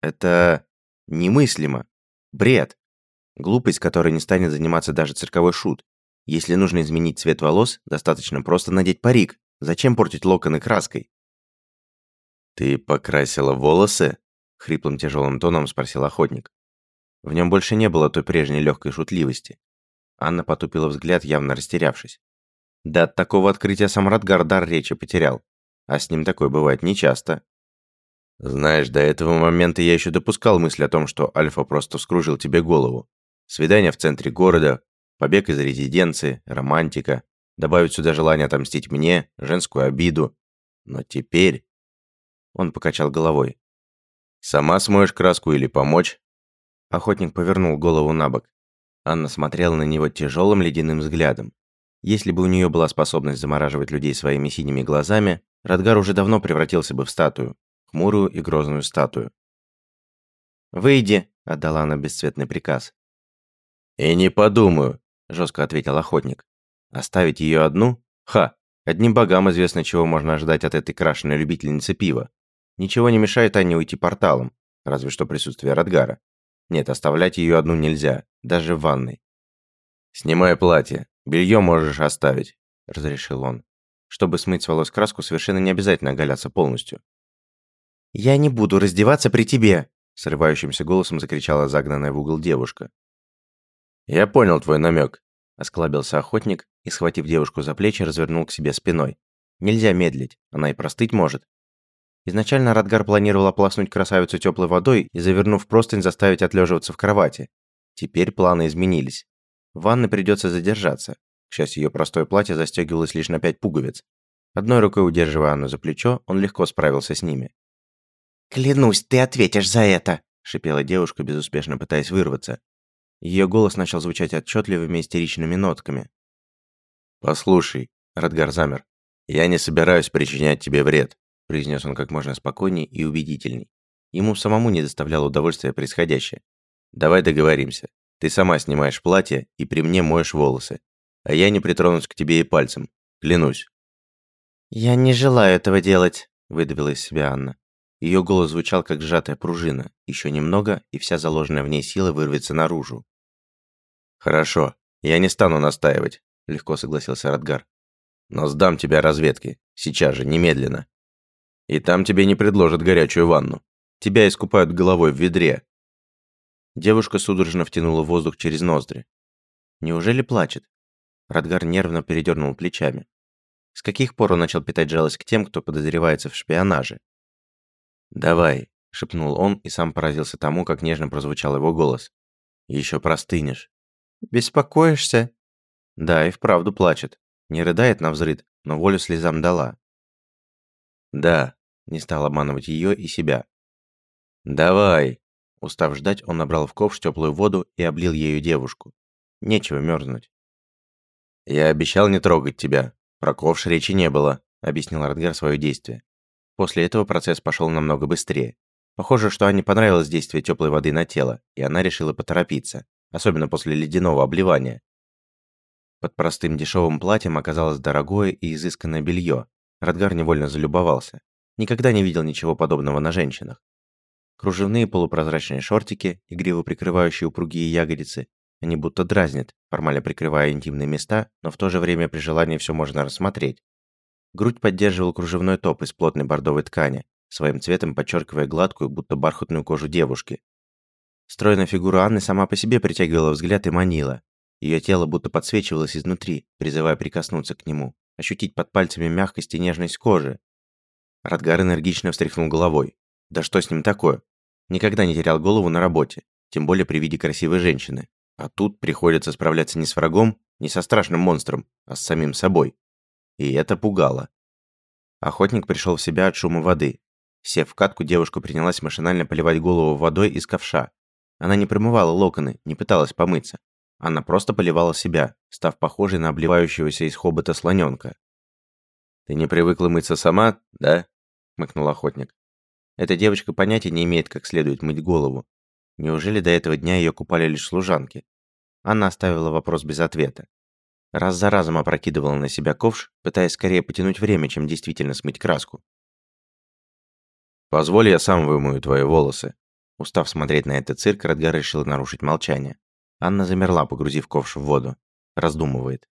S1: это... немыслимо. Бред. Глупость, которой не станет заниматься даже цирковой шут. Если нужно изменить цвет волос, достаточно просто надеть парик. Зачем портить локоны краской?
S2: «Ты покрасила волосы?» — хриплым тяжелым тоном спросил охотник.
S1: В нем больше не было той прежней легкой шутливости. Анна потупила взгляд, явно растерявшись. Да от такого открытия сам Радгар речи потерял. А с ним такое бывает нечасто.
S2: Знаешь, до этого момента я еще допускал мысль о том, что Альфа просто вскружил тебе голову. Свидание в центре города, побег из резиденции, романтика, добавить сюда желание отомстить мне, женскую обиду. Но теперь... Он покачал головой. «Сама смоешь краску или помочь?»
S1: Охотник повернул голову на бок. Анна смотрела на него тяжелым ледяным взглядом. Если бы у нее была способность замораживать людей своими синими глазами, Радгар уже давно превратился бы в статую, хмурую и грозную статую. «Выйди», — отдала она бесцветный приказ.
S2: «И не подумаю», — жестко ответил охотник.
S1: «Оставить ее одну? Ха! Одним богам известно, чего можно ожидать от этой крашеной любительницы пива. Ничего не мешает Анне уйти порталом, разве что присутствие Радгара. Нет, оставлять ее одну нельзя, даже в ванной.
S2: «Снимай платье, белье можешь оставить», – разрешил он.
S1: Чтобы смыть с волос краску, совершенно не обязательно оголяться полностью. «Я не буду раздеваться при тебе!» – срывающимся голосом закричала загнанная в угол девушка.
S2: «Я понял твой намек», –
S1: осклабился охотник и, схватив девушку за плечи, развернул к себе спиной. «Нельзя медлить, она и простыть может». Изначально Радгар планировал ополоснуть красавицу теплой водой и, завернув простынь, заставить отлеживаться в кровати. Теперь планы изменились. В ванной придется задержаться. К счастью, ее простое платье застегивалось лишь на пять пуговиц. Одной рукой удерживая Анну за плечо, он легко справился с ними.
S4: «Клянусь, ты ответишь за это!»
S1: – шипела девушка, безуспешно пытаясь вырваться. Ее голос начал звучать отчетливыми истеричными нотками.
S2: «Послушай», – Радгар замер, – «я не собираюсь причинять тебе вред
S1: произнес он как можно спокойней и убедительней. Ему самому не доставляло удовольствия происходящее.
S2: «Давай договоримся. Ты сама снимаешь платье и при мне моешь волосы. А я не притронусь к тебе и пальцем. Клянусь».
S4: «Я не желаю этого делать», –
S1: выдавила из себя Анна. Ее голос звучал как сжатая пружина. Еще немного, и вся заложенная в ней сила вырвется наружу.
S2: «Хорошо, я не стану настаивать», – легко согласился Радгар. «Но сдам тебя разведке. Сейчас же, немедленно». И там тебе не предложат горячую ванну. Тебя искупают головой в ведре.
S1: Девушка судорожно втянула воздух через ноздри. Неужели плачет? Радгар нервно передернул плечами. С каких пор он начал питать жалость к тем, кто подозревается в шпионаже?
S2: «Давай», —
S1: шепнул он и сам поразился тому, как нежно прозвучал его голос. «Еще простынешь».
S4: «Беспокоишься?»
S1: Да, и вправду плачет. Не рыдает на взрыд, но волю слезам дала.
S2: «Да»,
S1: не стал обманывать ее и себя.
S2: «Давай!»
S1: Устав ждать, он набрал в ковш теплую воду и облил ею девушку. Нечего мерзнуть.
S2: «Я обещал не трогать тебя. Про ковш речи не было», —
S1: объяснил Радгар свое действие. После этого процесс пошел намного быстрее. Похоже, что Анне понравилось действие теплой воды на тело, и она решила поторопиться, особенно после ледяного обливания. Под простым дешевым платьем оказалось дорогое и изысканное белье. Радгар невольно залюбовался. Никогда не видел ничего подобного на женщинах. Кружевные полупрозрачные шортики, игриво прикрывающие упругие ягодицы, они будто дразнят, формально прикрывая интимные места, но в то же время при желании все можно рассмотреть. Грудь поддерживал кружевной топ из плотной бордовой ткани, своим цветом подчеркивая гладкую, будто бархатную кожу девушки. Стройная фигура Анны сама по себе притягивала взгляд и манила. Ее тело будто подсвечивалось изнутри, призывая прикоснуться к нему, ощутить под пальцами мягкость и нежность кожи, Радгар энергично встряхнул головой. Да что с ним такое? Никогда не терял голову на работе, тем более при виде красивой женщины. А тут приходится справляться не с врагом, не со страшным монстром, а с самим собой. И это пугало. Охотник пришел в себя от шума воды. Сев в катку, девушка принялась машинально поливать голову водой из ковша. Она не промывала локоны, не пыталась помыться. Она просто поливала себя, став похожей на обливающегося из хобота слоненка.
S2: «Ты не привыкла мыться сама, да?» – хмыкнул охотник.
S1: «Эта девочка понятия не имеет, как следует мыть голову. Неужели до этого дня ее купали лишь служанки?» Анна оставила вопрос без ответа. Раз за разом опрокидывала на себя ковш, пытаясь скорее потянуть время, чем действительно смыть краску.
S2: «Позволь, я сам вымою твои волосы».
S1: Устав смотреть на этот цирк, Радгар решил нарушить молчание. Анна замерла, погрузив ковш в воду. Раздумывает.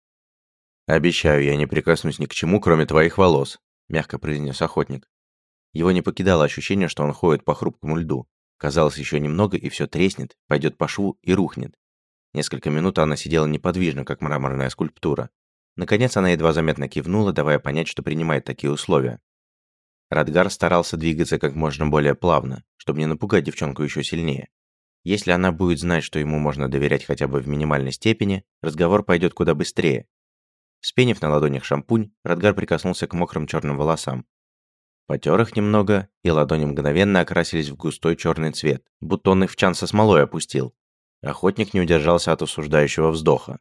S2: «Обещаю, я не прикоснусь ни к чему, кроме твоих волос», – мягко произнес охотник. Его не покидало ощущение, что он ходит по хрупкому льду. Казалось, еще немного, и все треснет, пойдет по шву и рухнет. Несколько минут она сидела неподвижно, как мраморная скульптура. Наконец она едва заметно кивнула, давая понять, что принимает такие условия. Радгар старался двигаться как можно более плавно, чтобы не напугать девчонку еще сильнее. Если она будет знать, что ему можно доверять хотя бы в минимальной степени, разговор пойдет куда быстрее, Вспенив на ладонях шампунь, Радгар прикоснулся к мокрым черным волосам. Потер их немного, и ладони мгновенно окрасились в густой черный цвет, будто он их в чан со смолой опустил. Охотник не удержался от осуждающего вздоха.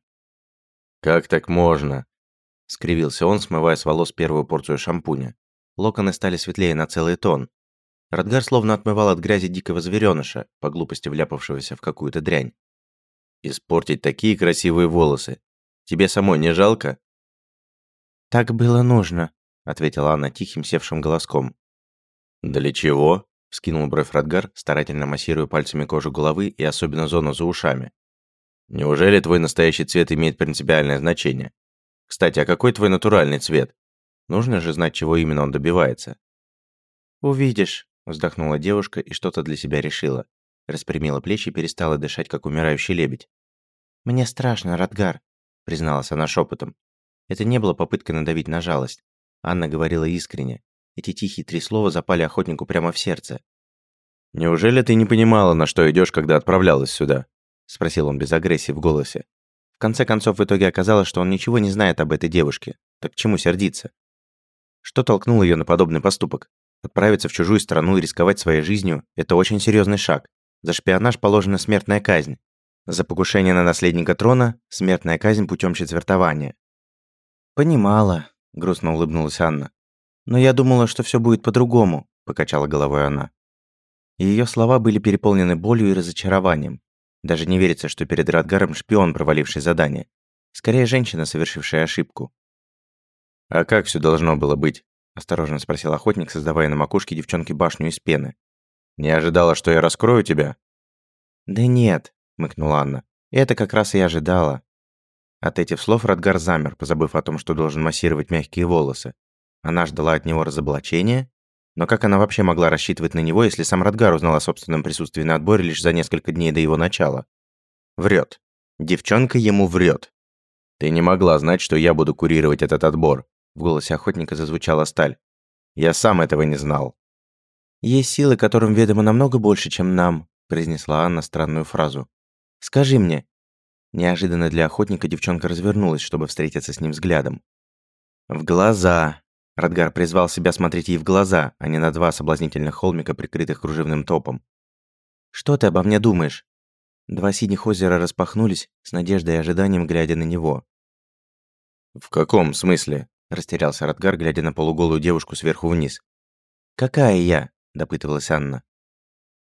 S2: «Как так можно?» — скривился он, смывая с волос первую порцию шампуня. Локоны стали светлее на целый тон. Радгар словно отмывал от грязи дикого зверёныша, по глупости вляпавшегося в какую-то дрянь. «Испортить такие красивые волосы! Тебе самой не жалко?»
S1: «Так было нужно», — ответила она тихим севшим голоском.
S2: «Для чего?» — вскинул бровь Радгар, старательно массируя пальцами кожу головы и особенно зону за ушами. «Неужели твой настоящий цвет имеет принципиальное значение? Кстати, а какой твой натуральный цвет? Нужно же знать, чего именно он добивается».
S1: «Увидишь», — вздохнула девушка и что-то для себя решила. Распрямила плечи и перестала дышать, как умирающий лебедь. «Мне страшно, Радгар», — призналась она шепотом. Это не было попыткой надавить на жалость. Анна говорила искренне. Эти тихие три слова запали охотнику прямо в сердце.
S2: «Неужели ты не понимала, на что идешь, когда отправлялась сюда?» – спросил он без агрессии в голосе.
S1: В конце концов, в итоге оказалось, что он ничего не знает об этой девушке. Так к чему сердиться? Что толкнуло ее на подобный поступок? Отправиться в чужую страну и рисковать своей жизнью – это очень серьезный шаг. За шпионаж положена смертная казнь. За покушение на наследника трона – смертная казнь путем четвертования. «Понимала», — грустно улыбнулась Анна. «Но я думала, что все будет по-другому», — покачала головой она. Ее слова были переполнены болью и разочарованием. Даже не верится, что перед Радгаром шпион, проваливший задание. Скорее, женщина, совершившая ошибку.
S2: «А как все должно было быть?» – осторожно спросил охотник, создавая на макушке девчонки башню из пены. «Не ожидала, что я раскрою тебя?»
S1: «Да нет», – мыкнула Анна. «Это как раз и ожидала. От этих слов Радгар замер, позабыв о том, что должен массировать мягкие волосы. Она ждала от него разоблачения, но как она вообще могла рассчитывать на него, если сам Радгар узнал о собственном присутствии на отборе лишь за несколько дней до его начала? Врет. Девчонка ему врет.
S2: «Ты не могла знать, что я буду курировать этот отбор», в голосе охотника зазвучала сталь. «Я сам этого не знал».
S1: «Есть силы, которым ведомо намного больше, чем нам», произнесла Анна странную фразу. «Скажи мне, Неожиданно для охотника девчонка развернулась, чтобы встретиться с ним взглядом. «В глаза!» Радгар призвал себя смотреть ей в глаза, а не на два соблазнительных холмика, прикрытых кружевным топом. «Что ты обо мне думаешь?» Два синих озера распахнулись, с надеждой и ожиданием глядя на него.
S2: «В каком смысле?» – растерялся Радгар, глядя на полуголую девушку сверху вниз.
S1: «Какая я?» – допытывалась Анна.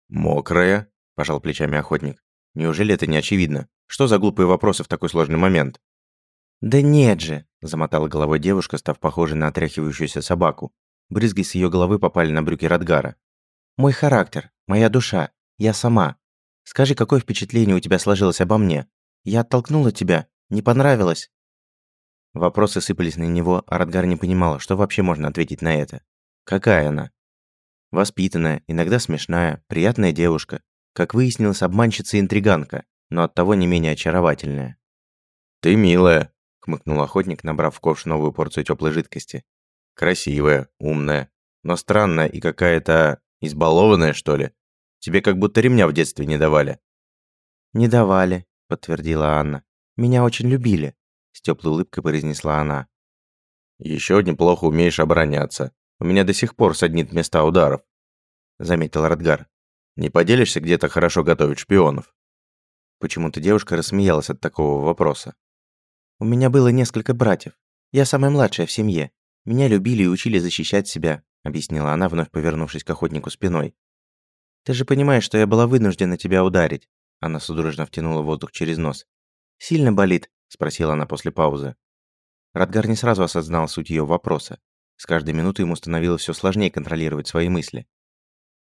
S2: «Мокрая?» – пожал плечами охотник. «Неужели это не очевидно? Что за глупые вопросы в такой сложный момент?
S1: Да нет же, замотала головой девушка, став похожей на отряхивающуюся собаку. Брызги с ее головы попали на брюки Радгара. Мой характер, моя душа, я сама. Скажи, какое впечатление у тебя сложилось обо мне? Я оттолкнула тебя, не понравилось. Вопросы сыпались на него, а Радгар не понимал, что вообще можно ответить на это. Какая она? Воспитанная, иногда смешная, приятная девушка. Как выяснилось, обманщица и интриганка но оттого не менее очаровательная.
S2: «Ты милая», — хмыкнул охотник, набрав в ковш новую порцию теплой жидкости. «Красивая, умная, но странная и какая-то избалованная, что ли. Тебе как будто ремня в детстве не давали».
S1: «Не давали», — подтвердила Анна. «Меня очень любили», — с теплой улыбкой произнесла она.
S2: Еще неплохо умеешь обороняться. У меня до сих пор саднит места ударов», — заметил Радгар. «Не поделишься, где-то хорошо готовить шпионов?»
S1: Почему-то девушка рассмеялась от такого вопроса. «У меня было несколько братьев. Я самая младшая в семье. Меня любили и учили защищать себя», объяснила она, вновь повернувшись к охотнику спиной. «Ты же понимаешь, что я была вынуждена тебя ударить». Она судорожно втянула воздух через нос. «Сильно болит?» – спросила она после паузы. Радгар не сразу осознал суть ее вопроса. С каждой минутой ему становилось все сложнее контролировать свои мысли.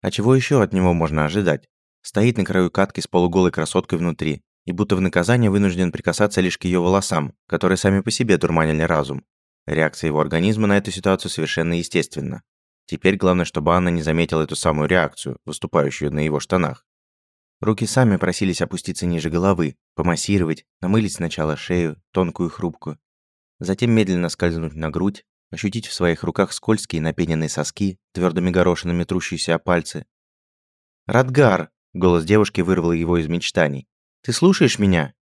S1: А чего еще от него можно ожидать? Стоит на краю катки с полуголой красоткой внутри и будто в наказание вынужден прикасаться лишь к ее волосам, которые сами по себе дурманили разум. Реакция его организма на эту ситуацию совершенно естественна. Теперь главное, чтобы Анна не заметила эту самую реакцию, выступающую на его штанах. Руки сами просились опуститься ниже головы, помассировать, намылить сначала шею, тонкую хрупкую. Затем медленно скользнуть на грудь, ощутить в своих руках скользкие напененные соски, твердыми горошинами трущиеся о пальцы. «Радгар!» — голос девушки вырвал его из мечтаний. «Ты слушаешь меня?»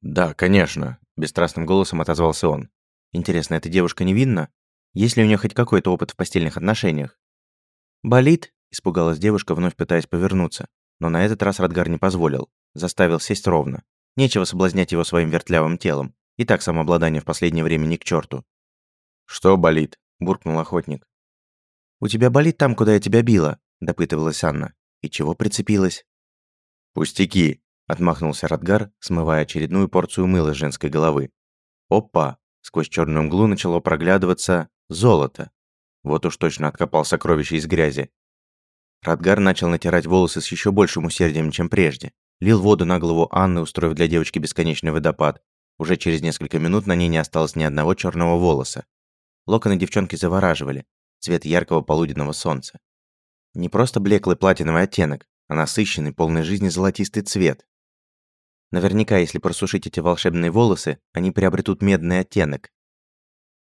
S2: «Да, конечно», — бесстрастным голосом отозвался он.
S1: «Интересно, эта девушка невинна? Есть ли у нее хоть какой-то опыт в постельных отношениях?» «Болит?» — испугалась девушка, вновь пытаясь повернуться. Но на этот раз Радгар не позволил. Заставил сесть ровно. Нечего соблазнять его своим вертлявым телом. И так самообладание в последнее время ни к черту.
S2: «Что болит?» – буркнул охотник.
S1: «У тебя болит там, куда я тебя била?» – допытывалась Анна. «И чего прицепилась?»
S2: «Пустяки!» – отмахнулся Радгар, смывая очередную порцию мыла с женской головы. «Опа!» – сквозь черную мглу начало проглядываться золото. Вот уж точно откопал сокровище из грязи.
S1: Радгар начал натирать волосы с еще большим усердием, чем прежде. Лил воду на голову Анны, устроив для девочки бесконечный водопад. Уже через несколько минут на ней не осталось ни одного черного волоса. Локоны девчонки завораживали. Цвет яркого полуденного солнца. Не просто блеклый платиновый оттенок, а насыщенный, полный жизни золотистый цвет. Наверняка, если просушить эти волшебные волосы, они приобретут медный оттенок.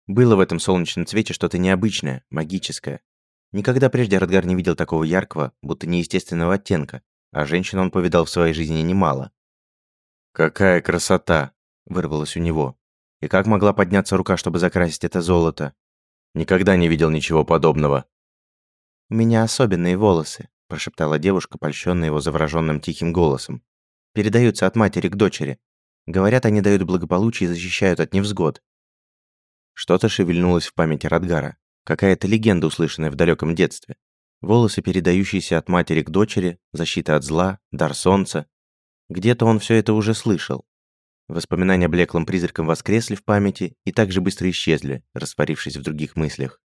S1: Было в этом солнечном цвете что-то необычное, магическое. Никогда прежде Радгар не видел такого яркого, будто неестественного оттенка, а женщин он повидал в своей жизни немало.
S2: «Какая красота!» – вырвалось у него.
S1: И как могла подняться рука, чтобы закрасить это золото?
S2: Никогда не видел ничего подобного.
S1: «У меня особенные волосы», – прошептала девушка, польщенная его завороженным тихим голосом. «Передаются от матери к дочери. Говорят, они дают благополучие и защищают от невзгод». Что-то шевельнулось в памяти Радгара. Какая-то легенда, услышанная в далеком детстве. Волосы, передающиеся от матери к дочери, защита от зла, дар солнца. Где-то он все это уже слышал. Воспоминания блеклым призраком воскресли в памяти и так же быстро исчезли, растворившись в других мыслях.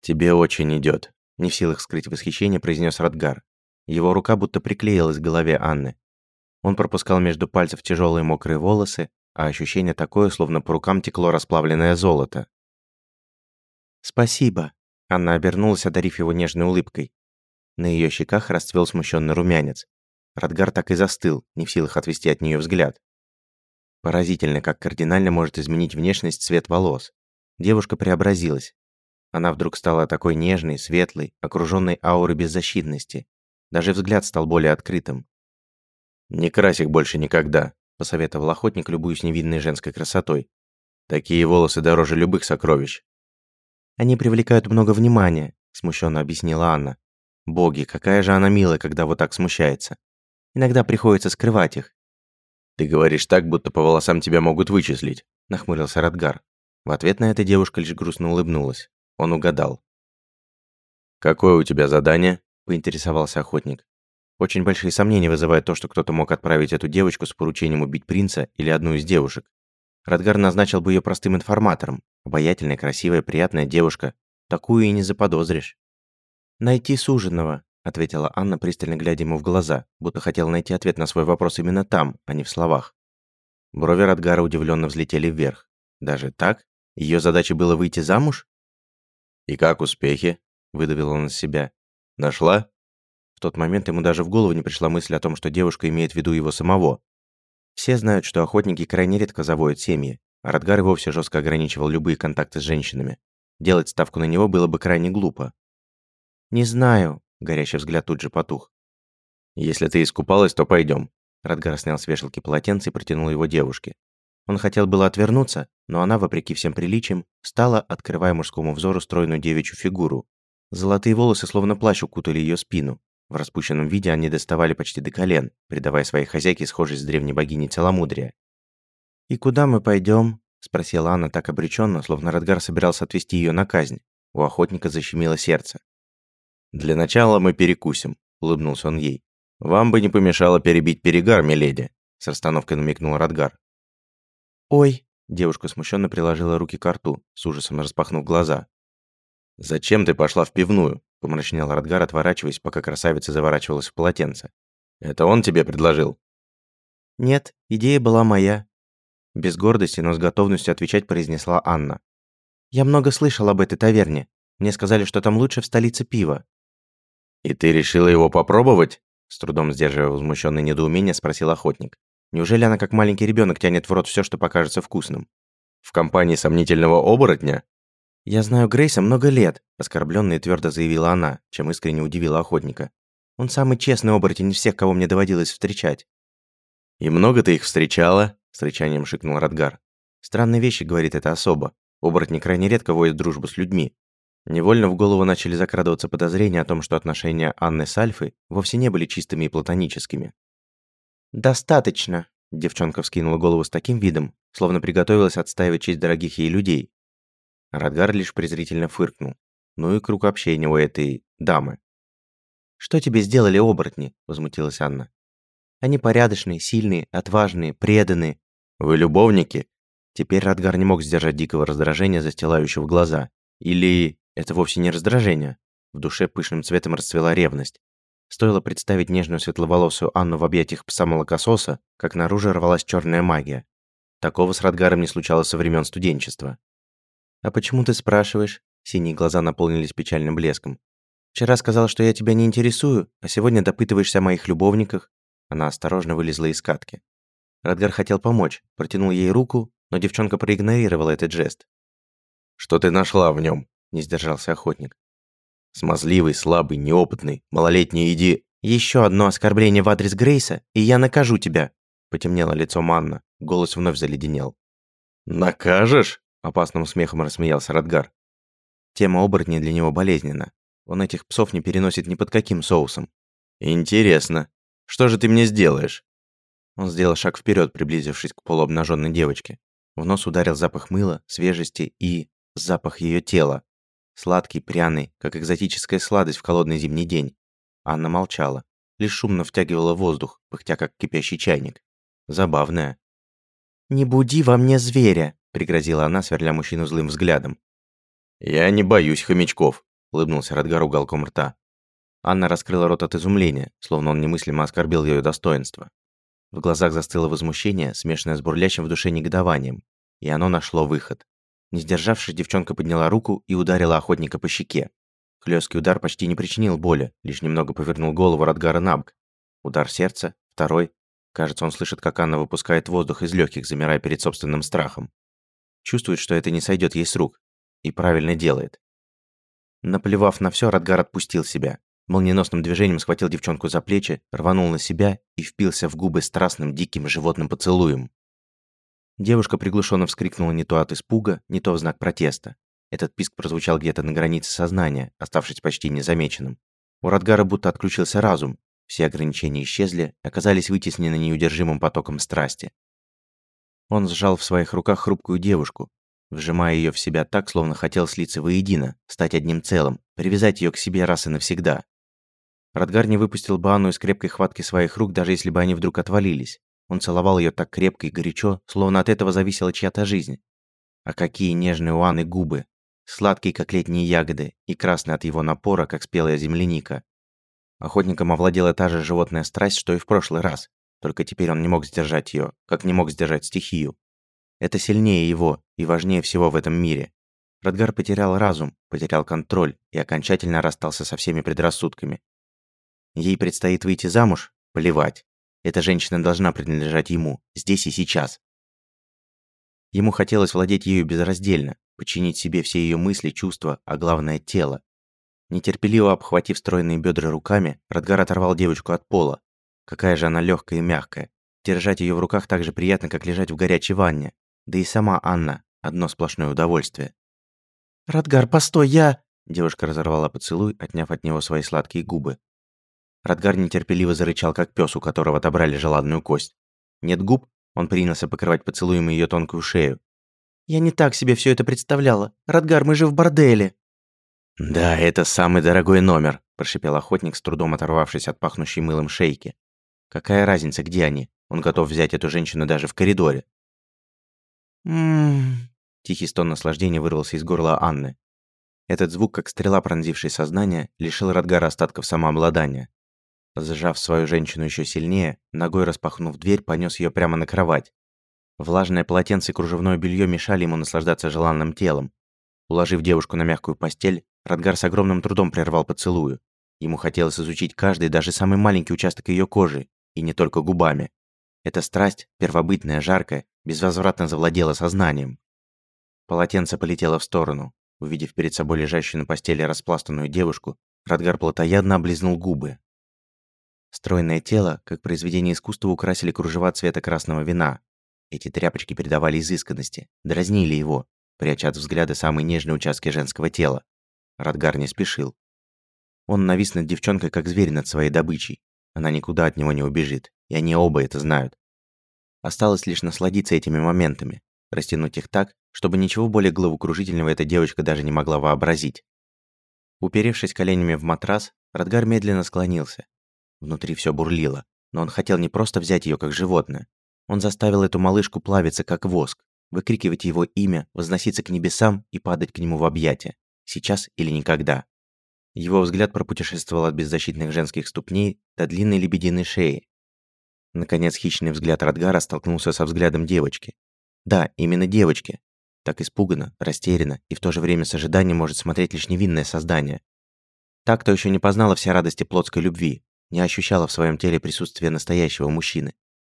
S2: «Тебе очень идет,
S1: не в силах скрыть восхищение, произнес Радгар. Его рука будто приклеилась к голове Анны. Он пропускал между пальцев тяжелые мокрые волосы, а ощущение такое, словно по рукам текло расплавленное золото. «Спасибо», — Анна обернулась, одарив его нежной улыбкой. На ее щеках расцвел смущенный румянец. Радгар так и застыл, не в силах отвести от нее взгляд. Поразительно, как кардинально может изменить внешность цвет волос. Девушка преобразилась. Она вдруг стала такой нежной, светлой, окруженной аурой беззащитности. Даже взгляд стал более открытым.
S2: «Не крась их больше никогда», —
S1: посоветовал охотник, любуясь невинной женской красотой.
S2: «Такие волосы дороже любых сокровищ».
S1: Они привлекают много внимания, смущенно объяснила Анна. Боги, какая же она милая, когда вот так смущается. Иногда приходится скрывать их.
S2: Ты говоришь так, будто по волосам тебя могут вычислить,
S1: нахмурился Радгар. В ответ на это девушка лишь грустно улыбнулась. Он угадал.
S2: Какое у тебя задание?
S1: поинтересовался охотник. Очень большие сомнения вызывает то, что кто-то мог отправить эту девочку с поручением убить принца или одну из девушек. Радгар назначил бы ее простым информатором. Обаятельная, красивая, приятная девушка. Такую и не заподозришь. «Найти суженого», — ответила Анна, пристально глядя ему в глаза, будто хотела найти ответ на свой вопрос именно там, а не в словах. Брови Радгара удивленно взлетели вверх. Даже так? Ее задачей было выйти замуж?
S2: «И как успехи?» — выдавил он из себя. «Нашла?»
S1: В тот момент ему даже в голову не пришла мысль о том, что девушка имеет в виду его самого. Все знают, что охотники крайне редко заводят семьи, Радгар вовсе жестко ограничивал любые контакты с женщинами. Делать ставку на него было бы крайне глупо. «Не знаю», — горящий взгляд тут же потух.
S2: «Если ты искупалась, то пойдем.
S1: Радгар снял с вешалки полотенце и протянул его девушке. Он хотел было отвернуться, но она, вопреки всем приличиям, встала, открывая мужскому взору стройную девичью фигуру. Золотые волосы словно плащ укутали ее спину, в распущенном виде они доставали почти до колен, придавая своей хозяйке схожесть с древней богиней целомудрия. «И куда мы пойдем? спросила Анна так обреченно, словно Радгар собирался отвезти ее на казнь. У охотника защемило сердце.
S2: «Для начала мы перекусим», — улыбнулся он ей. «Вам бы не помешало перебить перегар, миледи», — с расстановкой намекнул Радгар.
S1: «Ой», — девушка смущенно приложила руки к рту, с ужасом распахнув глаза.
S2: «Зачем ты пошла в пивную?»
S1: помрачнел Радгар, отворачиваясь, пока красавица заворачивалась в полотенце. «Это он тебе предложил?»
S4: «Нет, идея была моя», –
S1: без гордости, но с готовностью отвечать произнесла Анна.
S4: «Я много слышал об этой таверне. Мне сказали, что там лучше в столице пива».
S1: «И ты решила его попробовать?» С трудом сдерживая возмущенное недоумение, спросил охотник. Неужели она как маленький ребенок тянет в рот все, что покажется вкусным? В компании сомнительного оборотня?
S4: «Я знаю Грейса много лет», – оскорблённо и твердо заявила она, чем искренне удивила охотника. «Он самый честный оборотень из всех, кого мне доводилось встречать».
S1: «И много ты их встречала?» – с рычанием шикнул Радгар.
S4: «Странные вещи», – говорит это особо. Оборотни крайне редко воют дружбу с людьми.
S1: Невольно в голову начали закрадываться подозрения о том, что отношения Анны с Альфой вовсе не были чистыми и платоническими.
S4: «Достаточно», –
S1: девчонка вскинула голову с таким видом, словно приготовилась отстаивать честь дорогих ей людей, Радгар лишь презрительно фыркнул. Ну и круг общения у этой дамы.
S4: «Что тебе сделали оборотни?» – возмутилась Анна. «Они порядочные, сильные, отважные, преданные».
S1: «Вы любовники?» Теперь Радгар не мог сдержать дикого раздражения, застилающего глаза. Или это вовсе не раздражение? В душе пышным цветом расцвела ревность. Стоило представить нежную светловолосую Анну в объятиях пса-молокососа, как наружу рвалась черная магия. Такого с Радгаром не случалось со времен студенчества.
S4: «А почему ты спрашиваешь?» Синие глаза наполнились печальным блеском. «Вчера сказал, что я тебя не интересую, а сегодня допытываешься о моих любовниках». Она осторожно вылезла из катки. Радгар хотел помочь, протянул ей руку, но девчонка проигнорировала этот жест.
S1: «Что ты нашла в нем? не сдержался охотник. «Смазливый, слабый, неопытный, малолетний иди...»
S4: Еще одно оскорбление в адрес Грейса, и я накажу тебя!» Потемнело лицо Манна, голос вновь заледенел.
S1: «Накажешь?»
S2: Опасным смехом рассмеялся Радгар. Тема оборотня для него болезненна. Он этих псов не переносит ни под каким соусом.
S1: «Интересно. Что же ты мне сделаешь?»
S2: Он сделал шаг вперед, приблизившись к полуобнаженной девочке. В нос ударил запах мыла, свежести и... запах ее тела. Сладкий, пряный, как экзотическая сладость в холодный зимний день. Анна молчала, лишь шумно втягивала воздух, пыхтя как кипящий чайник. Забавная.
S4: «Не буди во мне зверя!» пригрозила она, сверля мужчину злым взглядом.
S1: «Я не боюсь хомячков», — улыбнулся Радгар уголком рта.
S2: Анна раскрыла рот от изумления, словно он немыслимо оскорбил ее достоинство. В глазах застыло возмущение, смешанное с бурлящим в душе негодованием, и оно нашло выход. Не сдержавшись, девчонка подняла руку и ударила охотника по щеке. Хлёсткий удар почти не причинил боли, лишь немного повернул голову Радгара набг. Удар сердца, второй. Кажется, он слышит, как Анна выпускает воздух из легких, замирая перед собственным страхом. Чувствует, что это не сойдет ей с рук. И правильно делает. Наплевав на все, Радгар отпустил себя. Молниеносным движением схватил девчонку за плечи, рванул на себя и впился в губы страстным диким животным поцелуем. Девушка приглушенно вскрикнула не то от испуга, не то в знак протеста. Этот писк прозвучал где-то на границе сознания, оставшись почти незамеченным. У Радгара будто отключился разум. Все ограничения исчезли, оказались вытеснены неудержимым потоком страсти. Он сжал в своих руках хрупкую девушку, вжимая ее в себя так, словно хотел слиться воедино, стать одним целым, привязать ее к себе раз и навсегда. Радгар не выпустил Баану из крепкой хватки своих рук, даже если бы они вдруг отвалились. Он целовал ее так крепко и горячо, словно от этого зависела чья-то жизнь. А какие нежные у Анны губы, сладкие, как летние ягоды, и красные от его напора, как спелая земляника. Охотником овладела та же животная страсть, что и в прошлый раз, только теперь он не мог сдержать ее, как не мог сдержать стихию. Это сильнее его и важнее всего в этом мире. Радгар потерял разум, потерял контроль и окончательно расстался со всеми предрассудками. Ей предстоит выйти замуж? Плевать. Эта женщина должна принадлежать ему, здесь и сейчас. Ему хотелось владеть ею безраздельно, подчинить себе все ее мысли, чувства, а главное тело. Нетерпеливо обхватив стройные бедра руками, Радгар оторвал девочку от пола, Какая же она легкая и мягкая. Держать ее в руках так же приятно, как лежать в горячей ванне. Да и сама Анна – одно сплошное удовольствие.
S4: «Радгар, постой, я...»
S2: Девушка разорвала поцелуй, отняв от него свои сладкие губы. Радгар нетерпеливо зарычал, как пес, у которого отобрали желанную кость. Нет губ, он принялся покрывать поцелуем ее тонкую шею.
S4: «Я не так себе все это представляла. Радгар, мы же в борделе!»
S2: «Да, это самый дорогой номер», – прошипел охотник, с трудом оторвавшись от пахнущей мылом шейки. Какая разница, где они? Он готов взять эту женщину даже в коридоре.
S4: Ммм.
S2: Тихий стон наслаждения вырвался из горла Анны.
S1: Этот звук, как стрела, пронзивший сознание, лишил Радгара остатков самообладания. Сжав свою женщину еще сильнее, ногой распахнув дверь, понес ее прямо на кровать. Влажное полотенце и кружевное белье мешали ему наслаждаться желанным телом. Уложив девушку на мягкую постель, Радгар с огромным трудом прервал поцелую. Ему хотелось изучить каждый, даже самый маленький участок ее кожи, и не только губами. Эта страсть, первобытная, жаркая, безвозвратно завладела сознанием. Полотенце полетело в сторону. Увидев перед собой лежащую на постели распластанную девушку, Радгар плотоядно облизнул губы. Стройное тело, как произведение искусства, украсили кружева цвета красного вина. Эти тряпочки передавали изысканности, дразнили его, пряча от взгляда самые нежные участки женского тела. Радгар не спешил. Он навис над девчонкой, как зверь над своей добычей. Она никуда от него не убежит, и они оба это знают. Осталось лишь насладиться этими моментами, растянуть их так, чтобы ничего более головокружительного эта девочка даже не могла вообразить. Уперевшись коленями в матрас, Радгар медленно склонился. Внутри все бурлило, но он хотел не просто взять ее как животное. Он заставил эту малышку плавиться как воск, выкрикивать его имя, возноситься к небесам и падать к нему в объятия. Сейчас или никогда. Его взгляд пропутешествовал от беззащитных женских ступней до длинной лебединой шеи. Наконец хищный взгляд Радгара столкнулся со взглядом девочки. Да, именно девочки. Так испуганно, растерянно и в то же время с ожиданием может смотреть лишь невинное создание. Так, кто еще не познала все радости плотской любви, не ощущала в своем теле присутствие настоящего мужчины,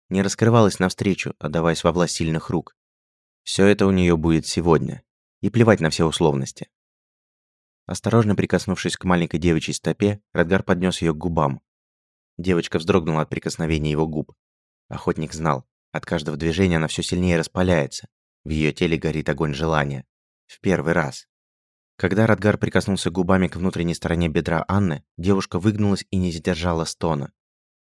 S1: не раскрывалась навстречу, отдаваясь во власть сильных рук. Все это у нее будет сегодня. И плевать на все условности. Осторожно прикоснувшись к маленькой девичьей стопе, Радгар поднес ее к губам. Девочка вздрогнула от прикосновения его губ. Охотник знал, от каждого движения она все сильнее распаляется. В ее теле горит огонь желания. В первый раз. Когда Радгар прикоснулся губами к внутренней стороне бедра Анны, девушка выгнулась и не сдержала стона.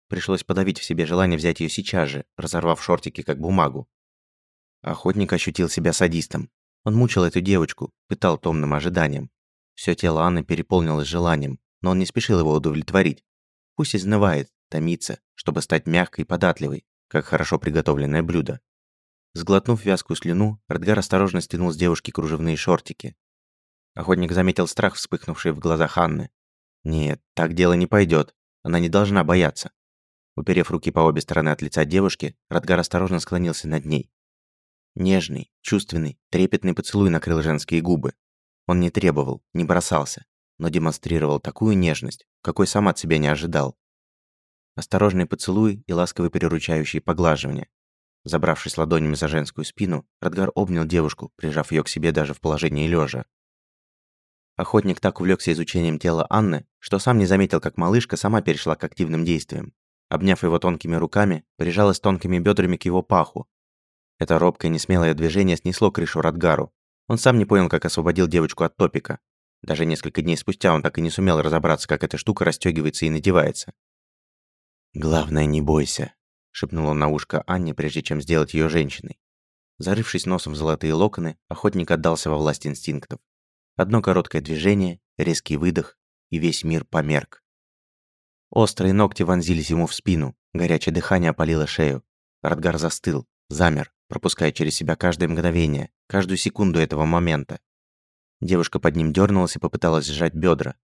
S1: Пришлось подавить в себе желание взять ее сейчас же, разорвав шортики как бумагу. Охотник ощутил себя садистом. Он мучил эту девочку, пытал томным ожиданием. Все тело Анны переполнилось желанием, но он не спешил его удовлетворить. Пусть изнывает, томится, чтобы стать мягкой и податливой, как хорошо приготовленное блюдо. Сглотнув вязкую слюну, Радгар осторожно стянул с девушки кружевные шортики. Охотник заметил страх, вспыхнувший в глазах Анны. Нет, так дело не пойдет. Она не должна бояться. Уперев руки по обе стороны от лица девушки, Радгар осторожно склонился над ней. Нежный, чувственный, трепетный поцелуй накрыл женские губы. Он не требовал, не бросался, но демонстрировал такую нежность, какой сам от себя не ожидал. Осторожный поцелуй и ласковые переручающие поглаживания. Забравшись ладонями за женскую спину, Радгар обнял девушку, прижав ее к себе даже в положении лежа. Охотник так увлекся изучением тела Анны, что сам не заметил, как малышка сама перешла к активным действиям. Обняв его тонкими руками, прижалась тонкими бедрами к его паху. Это робкое несмелое движение снесло крышу Радгару, он сам не понял, как освободил девочку от топика. Даже несколько дней спустя он так и не сумел разобраться, как эта штука расстёгивается и надевается. «Главное, не бойся», — шепнул он на ушко Анне, прежде чем сделать её женщиной. Зарывшись носом в золотые локоны, охотник отдался во власть инстинктов. Одно короткое движение, резкий выдох, и весь мир померк. Острые ногти вонзились ему в спину, горячее дыхание опалило шею. Радгар застыл, замер, пропуская через себя каждое мгновение, каждую секунду этого момента. Девушка под ним дернулась и попыталась сжать бедра.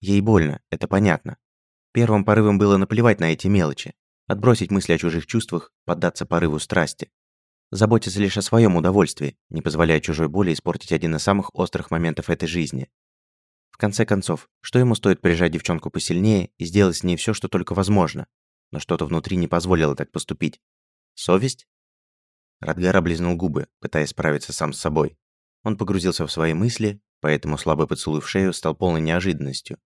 S1: Ей больно, это понятно. Первым порывом было наплевать на эти мелочи, отбросить мысли о чужих чувствах, поддаться порыву страсти. Заботиться лишь о своем удовольствии, не позволяя чужой боли испортить один из самых острых моментов этой жизни. В конце концов, что ему стоит прижать девчонку посильнее и сделать с ней все, что только возможно? Но что-то внутри не позволило так поступить. Совесть? Радгар облизнул губы, пытаясь справиться сам с собой. Он погрузился в свои мысли, поэтому слабый поцелуй в шею стал полной неожиданностью.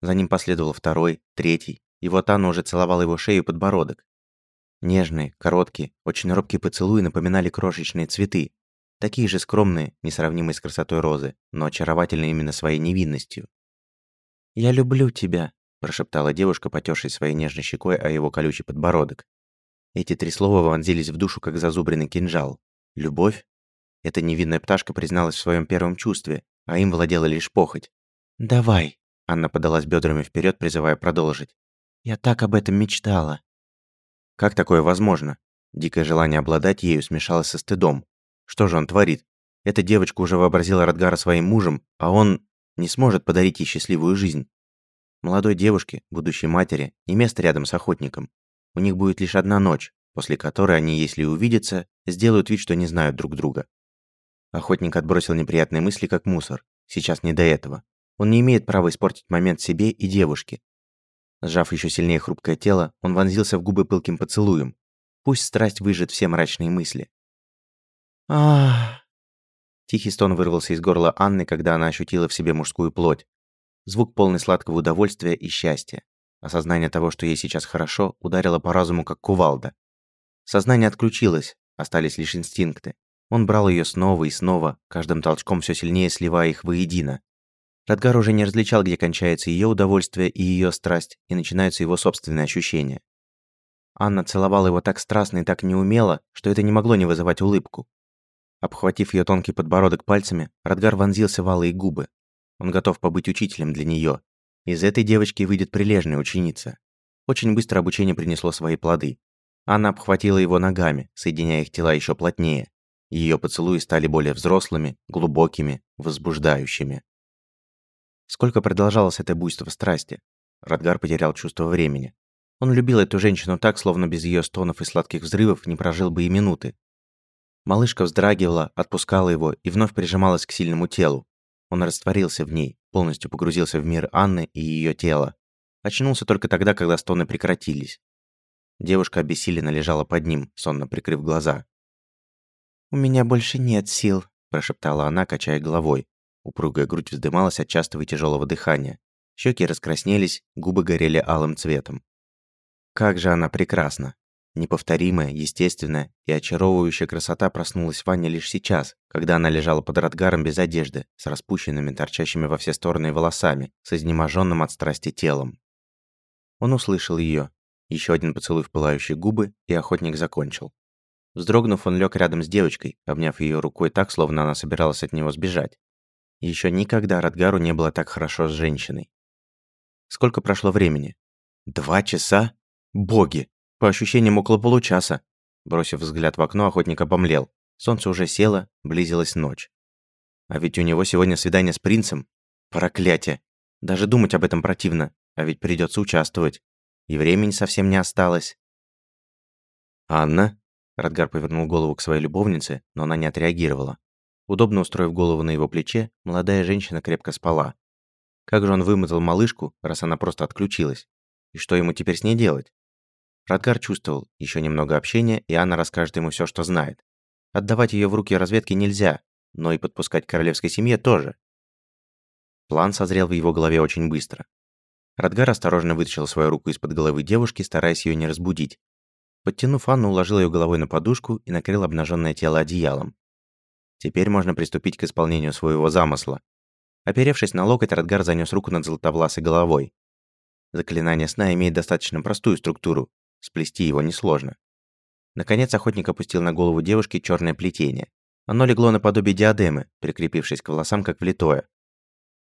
S1: За ним последовал второй, третий, и вот Анна уже целовала его шею и подбородок. Нежные, короткие, очень робкие поцелуи напоминали крошечные цветы, такие же скромные, несравнимые с красотой розы, но очаровательные именно своей невинностью. «Я люблю тебя», – прошептала девушка, потёршись своей нежной щекой о его колючий подбородок. Эти три слова вонзились в душу, как зазубренный кинжал. Любовь? Эта невинная пташка призналась в своем первом чувстве, а им владела лишь похоть. «Давай!» Анна подалась бедрами вперед, призывая продолжить. «Я так об этом мечтала!» Как такое возможно? Дикое желание обладать ею смешалось со стыдом. Что же он творит? Эта девочка уже вообразила Радгара своим мужем, а он... не сможет подарить ей счастливую жизнь. Молодой девушке, будущей матери, не место рядом с охотником. У них будет лишь одна ночь, после которой они, если увидятся, сделают вид, что не знают друг друга. Охотник отбросил неприятные мысли как мусор. Сейчас не до этого. Он не имеет права испортить момент себе и девушке. Сжав еще сильнее хрупкое тело, он вонзился в губы пылким поцелуем. Пусть страсть выжжет все мрачные мысли. а Тихий стон вырвался из горла Анны, когда она ощутила в себе мужскую плоть. Звук полный сладкого удовольствия и счастья. Осознание того, что ей сейчас хорошо, ударило по разуму как кувалда. Сознание отключилось, остались лишь инстинкты. Он брал ее снова и снова, каждым толчком все сильнее сливая их воедино. Радгар уже не различал, где кончается ее удовольствие и ее страсть, и начинаются его собственные ощущения. Анна целовала его так страстно и так неумело, что это не могло не вызывать улыбку. Обхватив ее тонкий подбородок пальцами, Радгар вонзился в алые губы. Он готов побыть учителем для нее. Из этой девочки выйдет прилежная ученица. Очень быстро обучение принесло свои плоды. Анна обхватила его ногами, соединяя их тела еще плотнее. Ее поцелуи стали более взрослыми, глубокими, возбуждающими. Сколько продолжалось это буйство страсти? Радгар потерял чувство времени. Он любил эту женщину так, словно без ее стонов и сладких взрывов не прожил бы и минуты. Малышка вздрагивала, отпускала его и вновь прижималась к сильному телу. Он растворился в ней, полностью погрузился в мир Анны и ее тела. Очнулся только тогда, когда стоны прекратились. Девушка обессиленно лежала под ним, сонно прикрыв глаза. «У меня больше нет сил», – прошептала она, качая головой. Упругая грудь вздымалась от частого и тяжелого дыхания. Щеки раскраснелись, губы горели алым цветом. Как же она прекрасна! Неповторимая, естественная и очаровывающая красота проснулась в Ване лишь сейчас, когда она лежала под радгаром без одежды, с распущенными, торчащими во все стороны волосами, с изнеможенным от страсти телом. Он услышал ее. Еще один поцелуй в пылающие губы, и охотник закончил. Вздрогнув, он лег рядом с девочкой, обняв ее рукой так, словно она собиралась от него сбежать. Еще никогда Радгару не было так хорошо с женщиной. Сколько прошло времени? Два часа? Боги! По ощущениям, около получаса. Бросив взгляд в окно, охотник обомлел. Солнце уже село, близилась ночь. А ведь у него сегодня свидание с принцем. Проклятие! Даже думать об этом противно, а ведь придется участвовать. И времени совсем не осталось. «Анна?» Радгар повернул голову к своей любовнице, но она не отреагировала. Удобно устроив голову на его плече, молодая женщина крепко спала. Как же он вымотал малышку, раз она просто отключилась? И что ему теперь с ней делать? Радгар чувствовал, еще немного общения, и Анна расскажет ему все, что знает. Отдавать ее в руки разведки нельзя, но и подпускать к королевской семье тоже. План созрел в его голове очень быстро. Радгар осторожно вытащил свою руку из-под головы девушки, стараясь ее не разбудить. Подтянув Анну, уложил ее головой на подушку и накрыл обнаженное тело одеялом. Теперь можно приступить к исполнению своего замысла. Оперевшись на локоть, Радгар занёс руку над золотовласой головой. Заклинание сна имеет достаточно простую структуру, сплести его несложно. Наконец охотник опустил на голову девушки черное плетение. Оно легло наподобие диадемы, прикрепившись к волосам как влитое.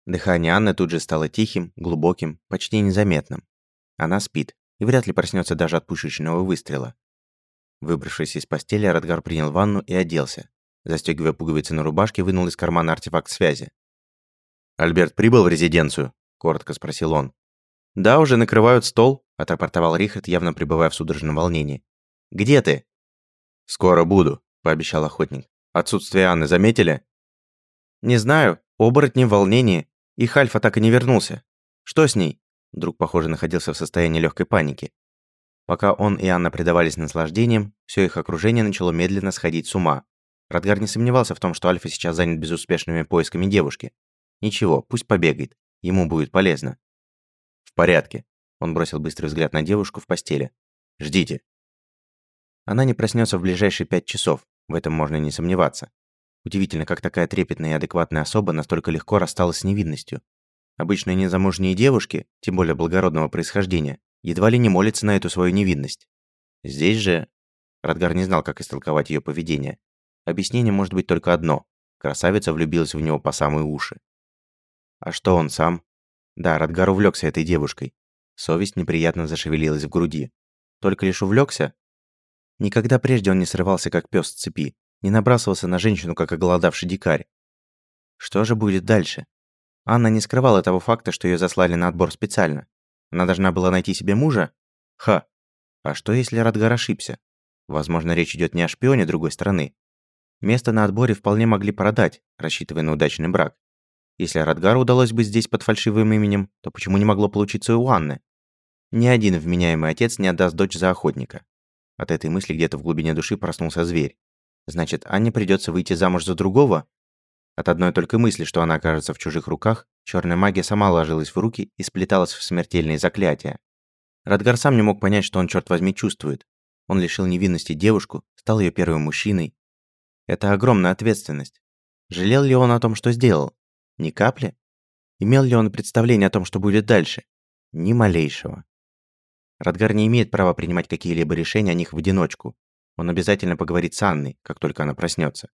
S1: Дыхание Анны тут же стало тихим, глубоким, почти незаметным. Она спит и вряд ли проснется даже от пушечного выстрела. Выбравшись из постели, Радгар принял ванну и оделся. Застегивая пуговицы на рубашке, вынул из кармана артефакт связи. «Альберт прибыл в резиденцию?» – коротко спросил он. «Да, уже накрывают стол», – отрапортовал Рихард, явно пребывая в судорожном волнении. «Где ты?» «Скоро буду», – пообещал охотник. «Отсутствие Анны заметили?» «Не знаю. Оборотни в волнении. Их Альфа так и не вернулся. Что с ней?» Друг, похоже, находился в состоянии легкой паники. Пока он и Анна предавались наслаждениям, все их окружение начало медленно сходить с ума. Радгар не сомневался в том, что Альфа сейчас занят безуспешными поисками девушки. Ничего, пусть побегает. Ему будет полезно. В порядке. Он бросил быстрый взгляд на девушку в постели. Ждите. Она не проснется в ближайшие пять часов. В этом можно не сомневаться. Удивительно, как такая трепетная и адекватная особа настолько легко рассталась с невинностью. Обычные незамужние девушки, тем более благородного происхождения, едва ли не молятся на эту свою невинность. Здесь же... Радгар не знал, как истолковать ее поведение. Объяснение может быть только одно. Красавица влюбилась в него по самые уши. А что он сам? Да, Радгар увлекся этой девушкой. Совесть неприятно зашевелилась в груди. Только лишь увлекся? Никогда прежде он не срывался, как пес с цепи, не набрасывался на женщину, как оголодавший дикарь. Что же будет дальше?
S4: Анна не скрывала того факта, что ее заслали на отбор специально. Она должна была найти себе мужа? Ха. А что, если Радгар ошибся? Возможно, речь идет не о шпионе другой страны. Место на отборе вполне могли продать, рассчитывая на удачный брак. Если Радгару удалось быть здесь под фальшивым именем, то почему не могло получиться и у Анны? Ни один вменяемый отец не отдаст дочь за охотника. От этой мысли где-то в глубине души проснулся зверь. Значит, Анне придется выйти замуж за другого? От одной только мысли, что она окажется в чужих руках, черная магия сама ложилась в руки и сплеталась в смертельные заклятия. Радгар сам не мог понять, что он, черт возьми, чувствует. Он лишил невинности девушку, стал ее первым мужчиной. Это огромная ответственность. Жалел ли он о том, что сделал? Ни капли. Имел ли он представление о том, что будет дальше? Ни малейшего. Радгар не имеет права принимать какие-либо решения о них в одиночку. Он обязательно поговорит с Анной, как только она проснется.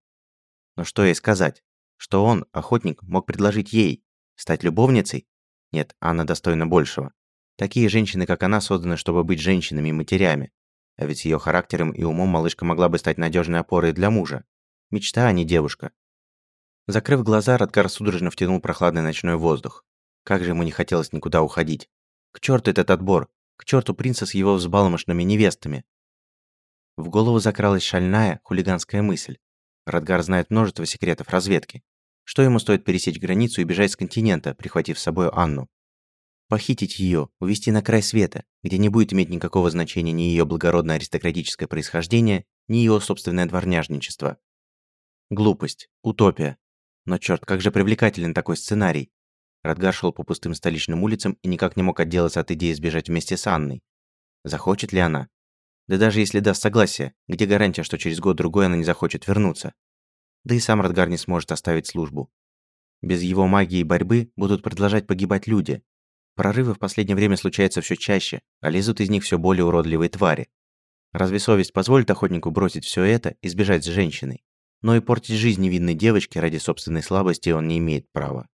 S4: Но что ей сказать? Что он, охотник, мог предложить ей? Стать любовницей? Нет, Анна достойна большего. Такие женщины, как она, созданы, чтобы быть женщинами и матерями. А ведь с ее характером и умом малышка могла бы стать надежной опорой для мужа. Мечта, а не девушка. Закрыв глаза, Радгар судорожно втянул прохладный ночной воздух. Как же ему не хотелось никуда уходить. К черту этот отбор, к черту принца с его взбалмошными невестами. В голову закралась шальная, хулиганская мысль. Радгар знает множество секретов разведки. Что ему стоит пересечь границу и бежать с континента, прихватив с собой Анну? Похитить ее, увезти на край света, где не будет иметь никакого значения ни ее благородное аристократическое происхождение, ни ее собственное дворняжничество. Глупость, утопия, но черт, как же привлекателен такой сценарий. Радгар шел по пустым столичным улицам и никак не мог отделаться от идеи сбежать вместе с Анной. Захочет ли она? Да даже если даст согласие, где гарантия, что через год-другой она не захочет вернуться? Да и сам Радгар не сможет оставить службу. Без его магии и борьбы будут продолжать погибать люди. Прорывы в последнее время случаются все чаще, а лезут из них все более уродливые твари. Разве совесть позволит охотнику бросить все это и сбежать с женщиной? Но и портить жизнь невинной девочки ради собственной слабости он не имеет права.